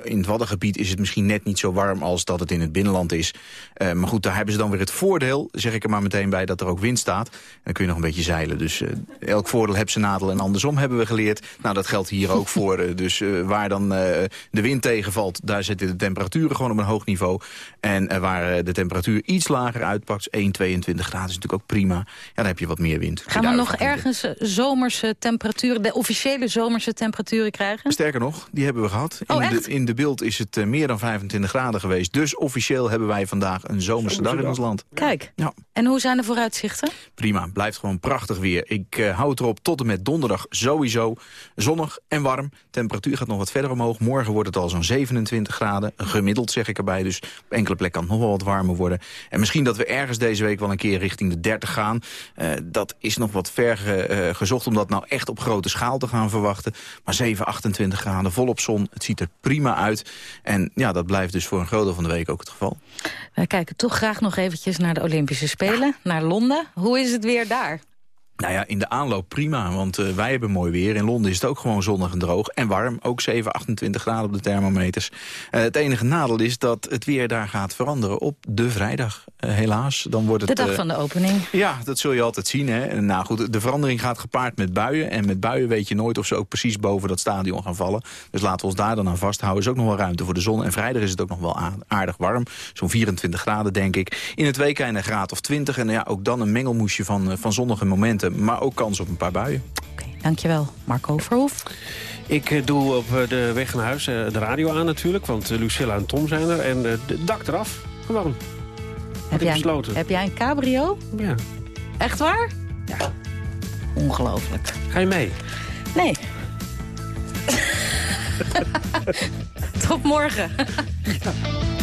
Speaker 25: in het Waddengebied is het misschien net niet zo warm als dat het in het binnenland is. Eh, maar goed, daar hebben ze dan weer het voordeel, zeg ik er maar meteen bij, dat er ook wind staat. En dan kun je nog een beetje zeilen. Dus eh, elk voordeel heeft zijn nadeel en andersom hebben we geleerd. Nou, dat geldt hier ook voor. Dus waar dan de wind tegenvalt, daar zitten de temperaturen gewoon op een hoog niveau. En waar de temperatuur iets lager uitpakt, 1, 22 graden is natuurlijk ook prima. Ja, dan heb je wat meer wind.
Speaker 3: Gaan we nog ergens zomerse temperaturen, de officiële zomerse temperaturen krijgen?
Speaker 25: Sterker nog, die hebben we gehad.
Speaker 3: Oh,
Speaker 25: in, de, in de beeld is het eh, meer dan 25 graden geweest. Dus officieel hebben wij vandaag een zomerse dag in ons land.
Speaker 3: Kijk.
Speaker 25: Ja.
Speaker 3: En hoe zijn de vooruitzichten?
Speaker 25: Prima, blijft gewoon prachtig weer. Ik eh, hou het erop tot en met donderdag sowieso. Zonnig en warm. Temperatuur gaat nog wat verder omhoog. Morgen wordt het al zo'n 27 graden. Gemiddeld zeg ik erbij. Dus op enkele plekken kan het nog wel wat warmer worden. En misschien dat we ergens deze week wel een keer richting de 30 gaan. Eh, dat is nog wat ver ge- eh, gezocht om dat nou echt op grote schaal te gaan verwachten. Maar 7, 28 graden, volop zon. Het ziet er prima uit. En ja, dat blijft dus voor een groot deel van de week ook het geval.
Speaker 3: Wij kijken toch graag nog eventjes naar de Olympische Spelen, naar Londen. Hoe is het weer daar?
Speaker 25: Nou ja, in de aanloop prima, want eh, wij hebben mooi weer. In Londen is het ook gewoon zonnig en droog en warm. Ook 7, 28 graden op de thermometers. Eh, het enige nadeel is dat het weer daar gaat veranderen op de vrijdag. Eh, helaas, dan wordt het...
Speaker 3: De dag van de opening.
Speaker 25: Ja, dat zul je altijd zien. Hè. En Nou goed, de verandering gaat gepaard met buien. En met buien weet je nooit of ze ook precies boven dat stadion gaan vallen. Dus laten we ons daar dan aan vasthouden. Er is ook nog wel ruimte voor de zon. En vrijdag is het ook nog wel aardig warm. Zo'n 24 graden, denk ik. In het weekend een graad of 20. En ja, ook dan een mengelmoesje van, van zonnige momenten. Maar ook kans op een paar buien.
Speaker 3: Dankjewel, Marco Verhoef.
Speaker 2: Ik eh, doe op eh, de weg naar huis eh, de radio aan natuurlijk. Want Lucilla en Tom zijn er. En de dak eraf. Gewoon.
Speaker 3: Heb
Speaker 2: ik
Speaker 3: jij,
Speaker 2: besloten.
Speaker 3: heb jij een cabrio?
Speaker 2: Ja.
Speaker 3: Echt waar? Ja. Ongelooflijk.
Speaker 2: Ga je mee?
Speaker 3: Nee. Tot morgen.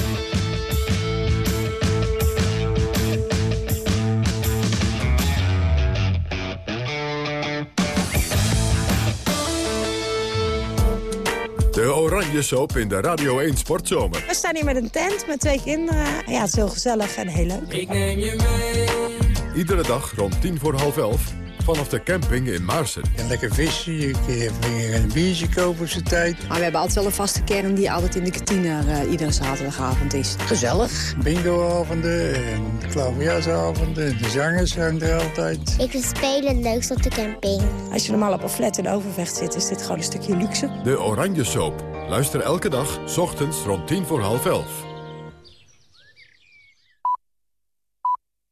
Speaker 1: De Oranje Soap in de Radio 1 Sportzomer.
Speaker 27: We staan hier met een tent met twee kinderen. Ja, het is heel gezellig en heel leuk.
Speaker 1: Ik neem je mee. Iedere dag rond tien voor half elf vanaf de camping in Maarsen.
Speaker 28: En lekker vissen, je kunt weer een biertje kopen op zijn tijd.
Speaker 29: Maar we hebben altijd wel een vaste kern die altijd in de kantine eh, iedere zaterdagavond is. Gezellig.
Speaker 28: Bingoavonden en klaverjasavonden. De zangers zijn er altijd.
Speaker 30: Ik vind spelen het leukst op de camping.
Speaker 27: Als je normaal op een flat in Overvecht zit, is dit gewoon een stukje luxe.
Speaker 1: De Oranje Soap. Luister elke dag, 's ochtends rond tien voor half elf.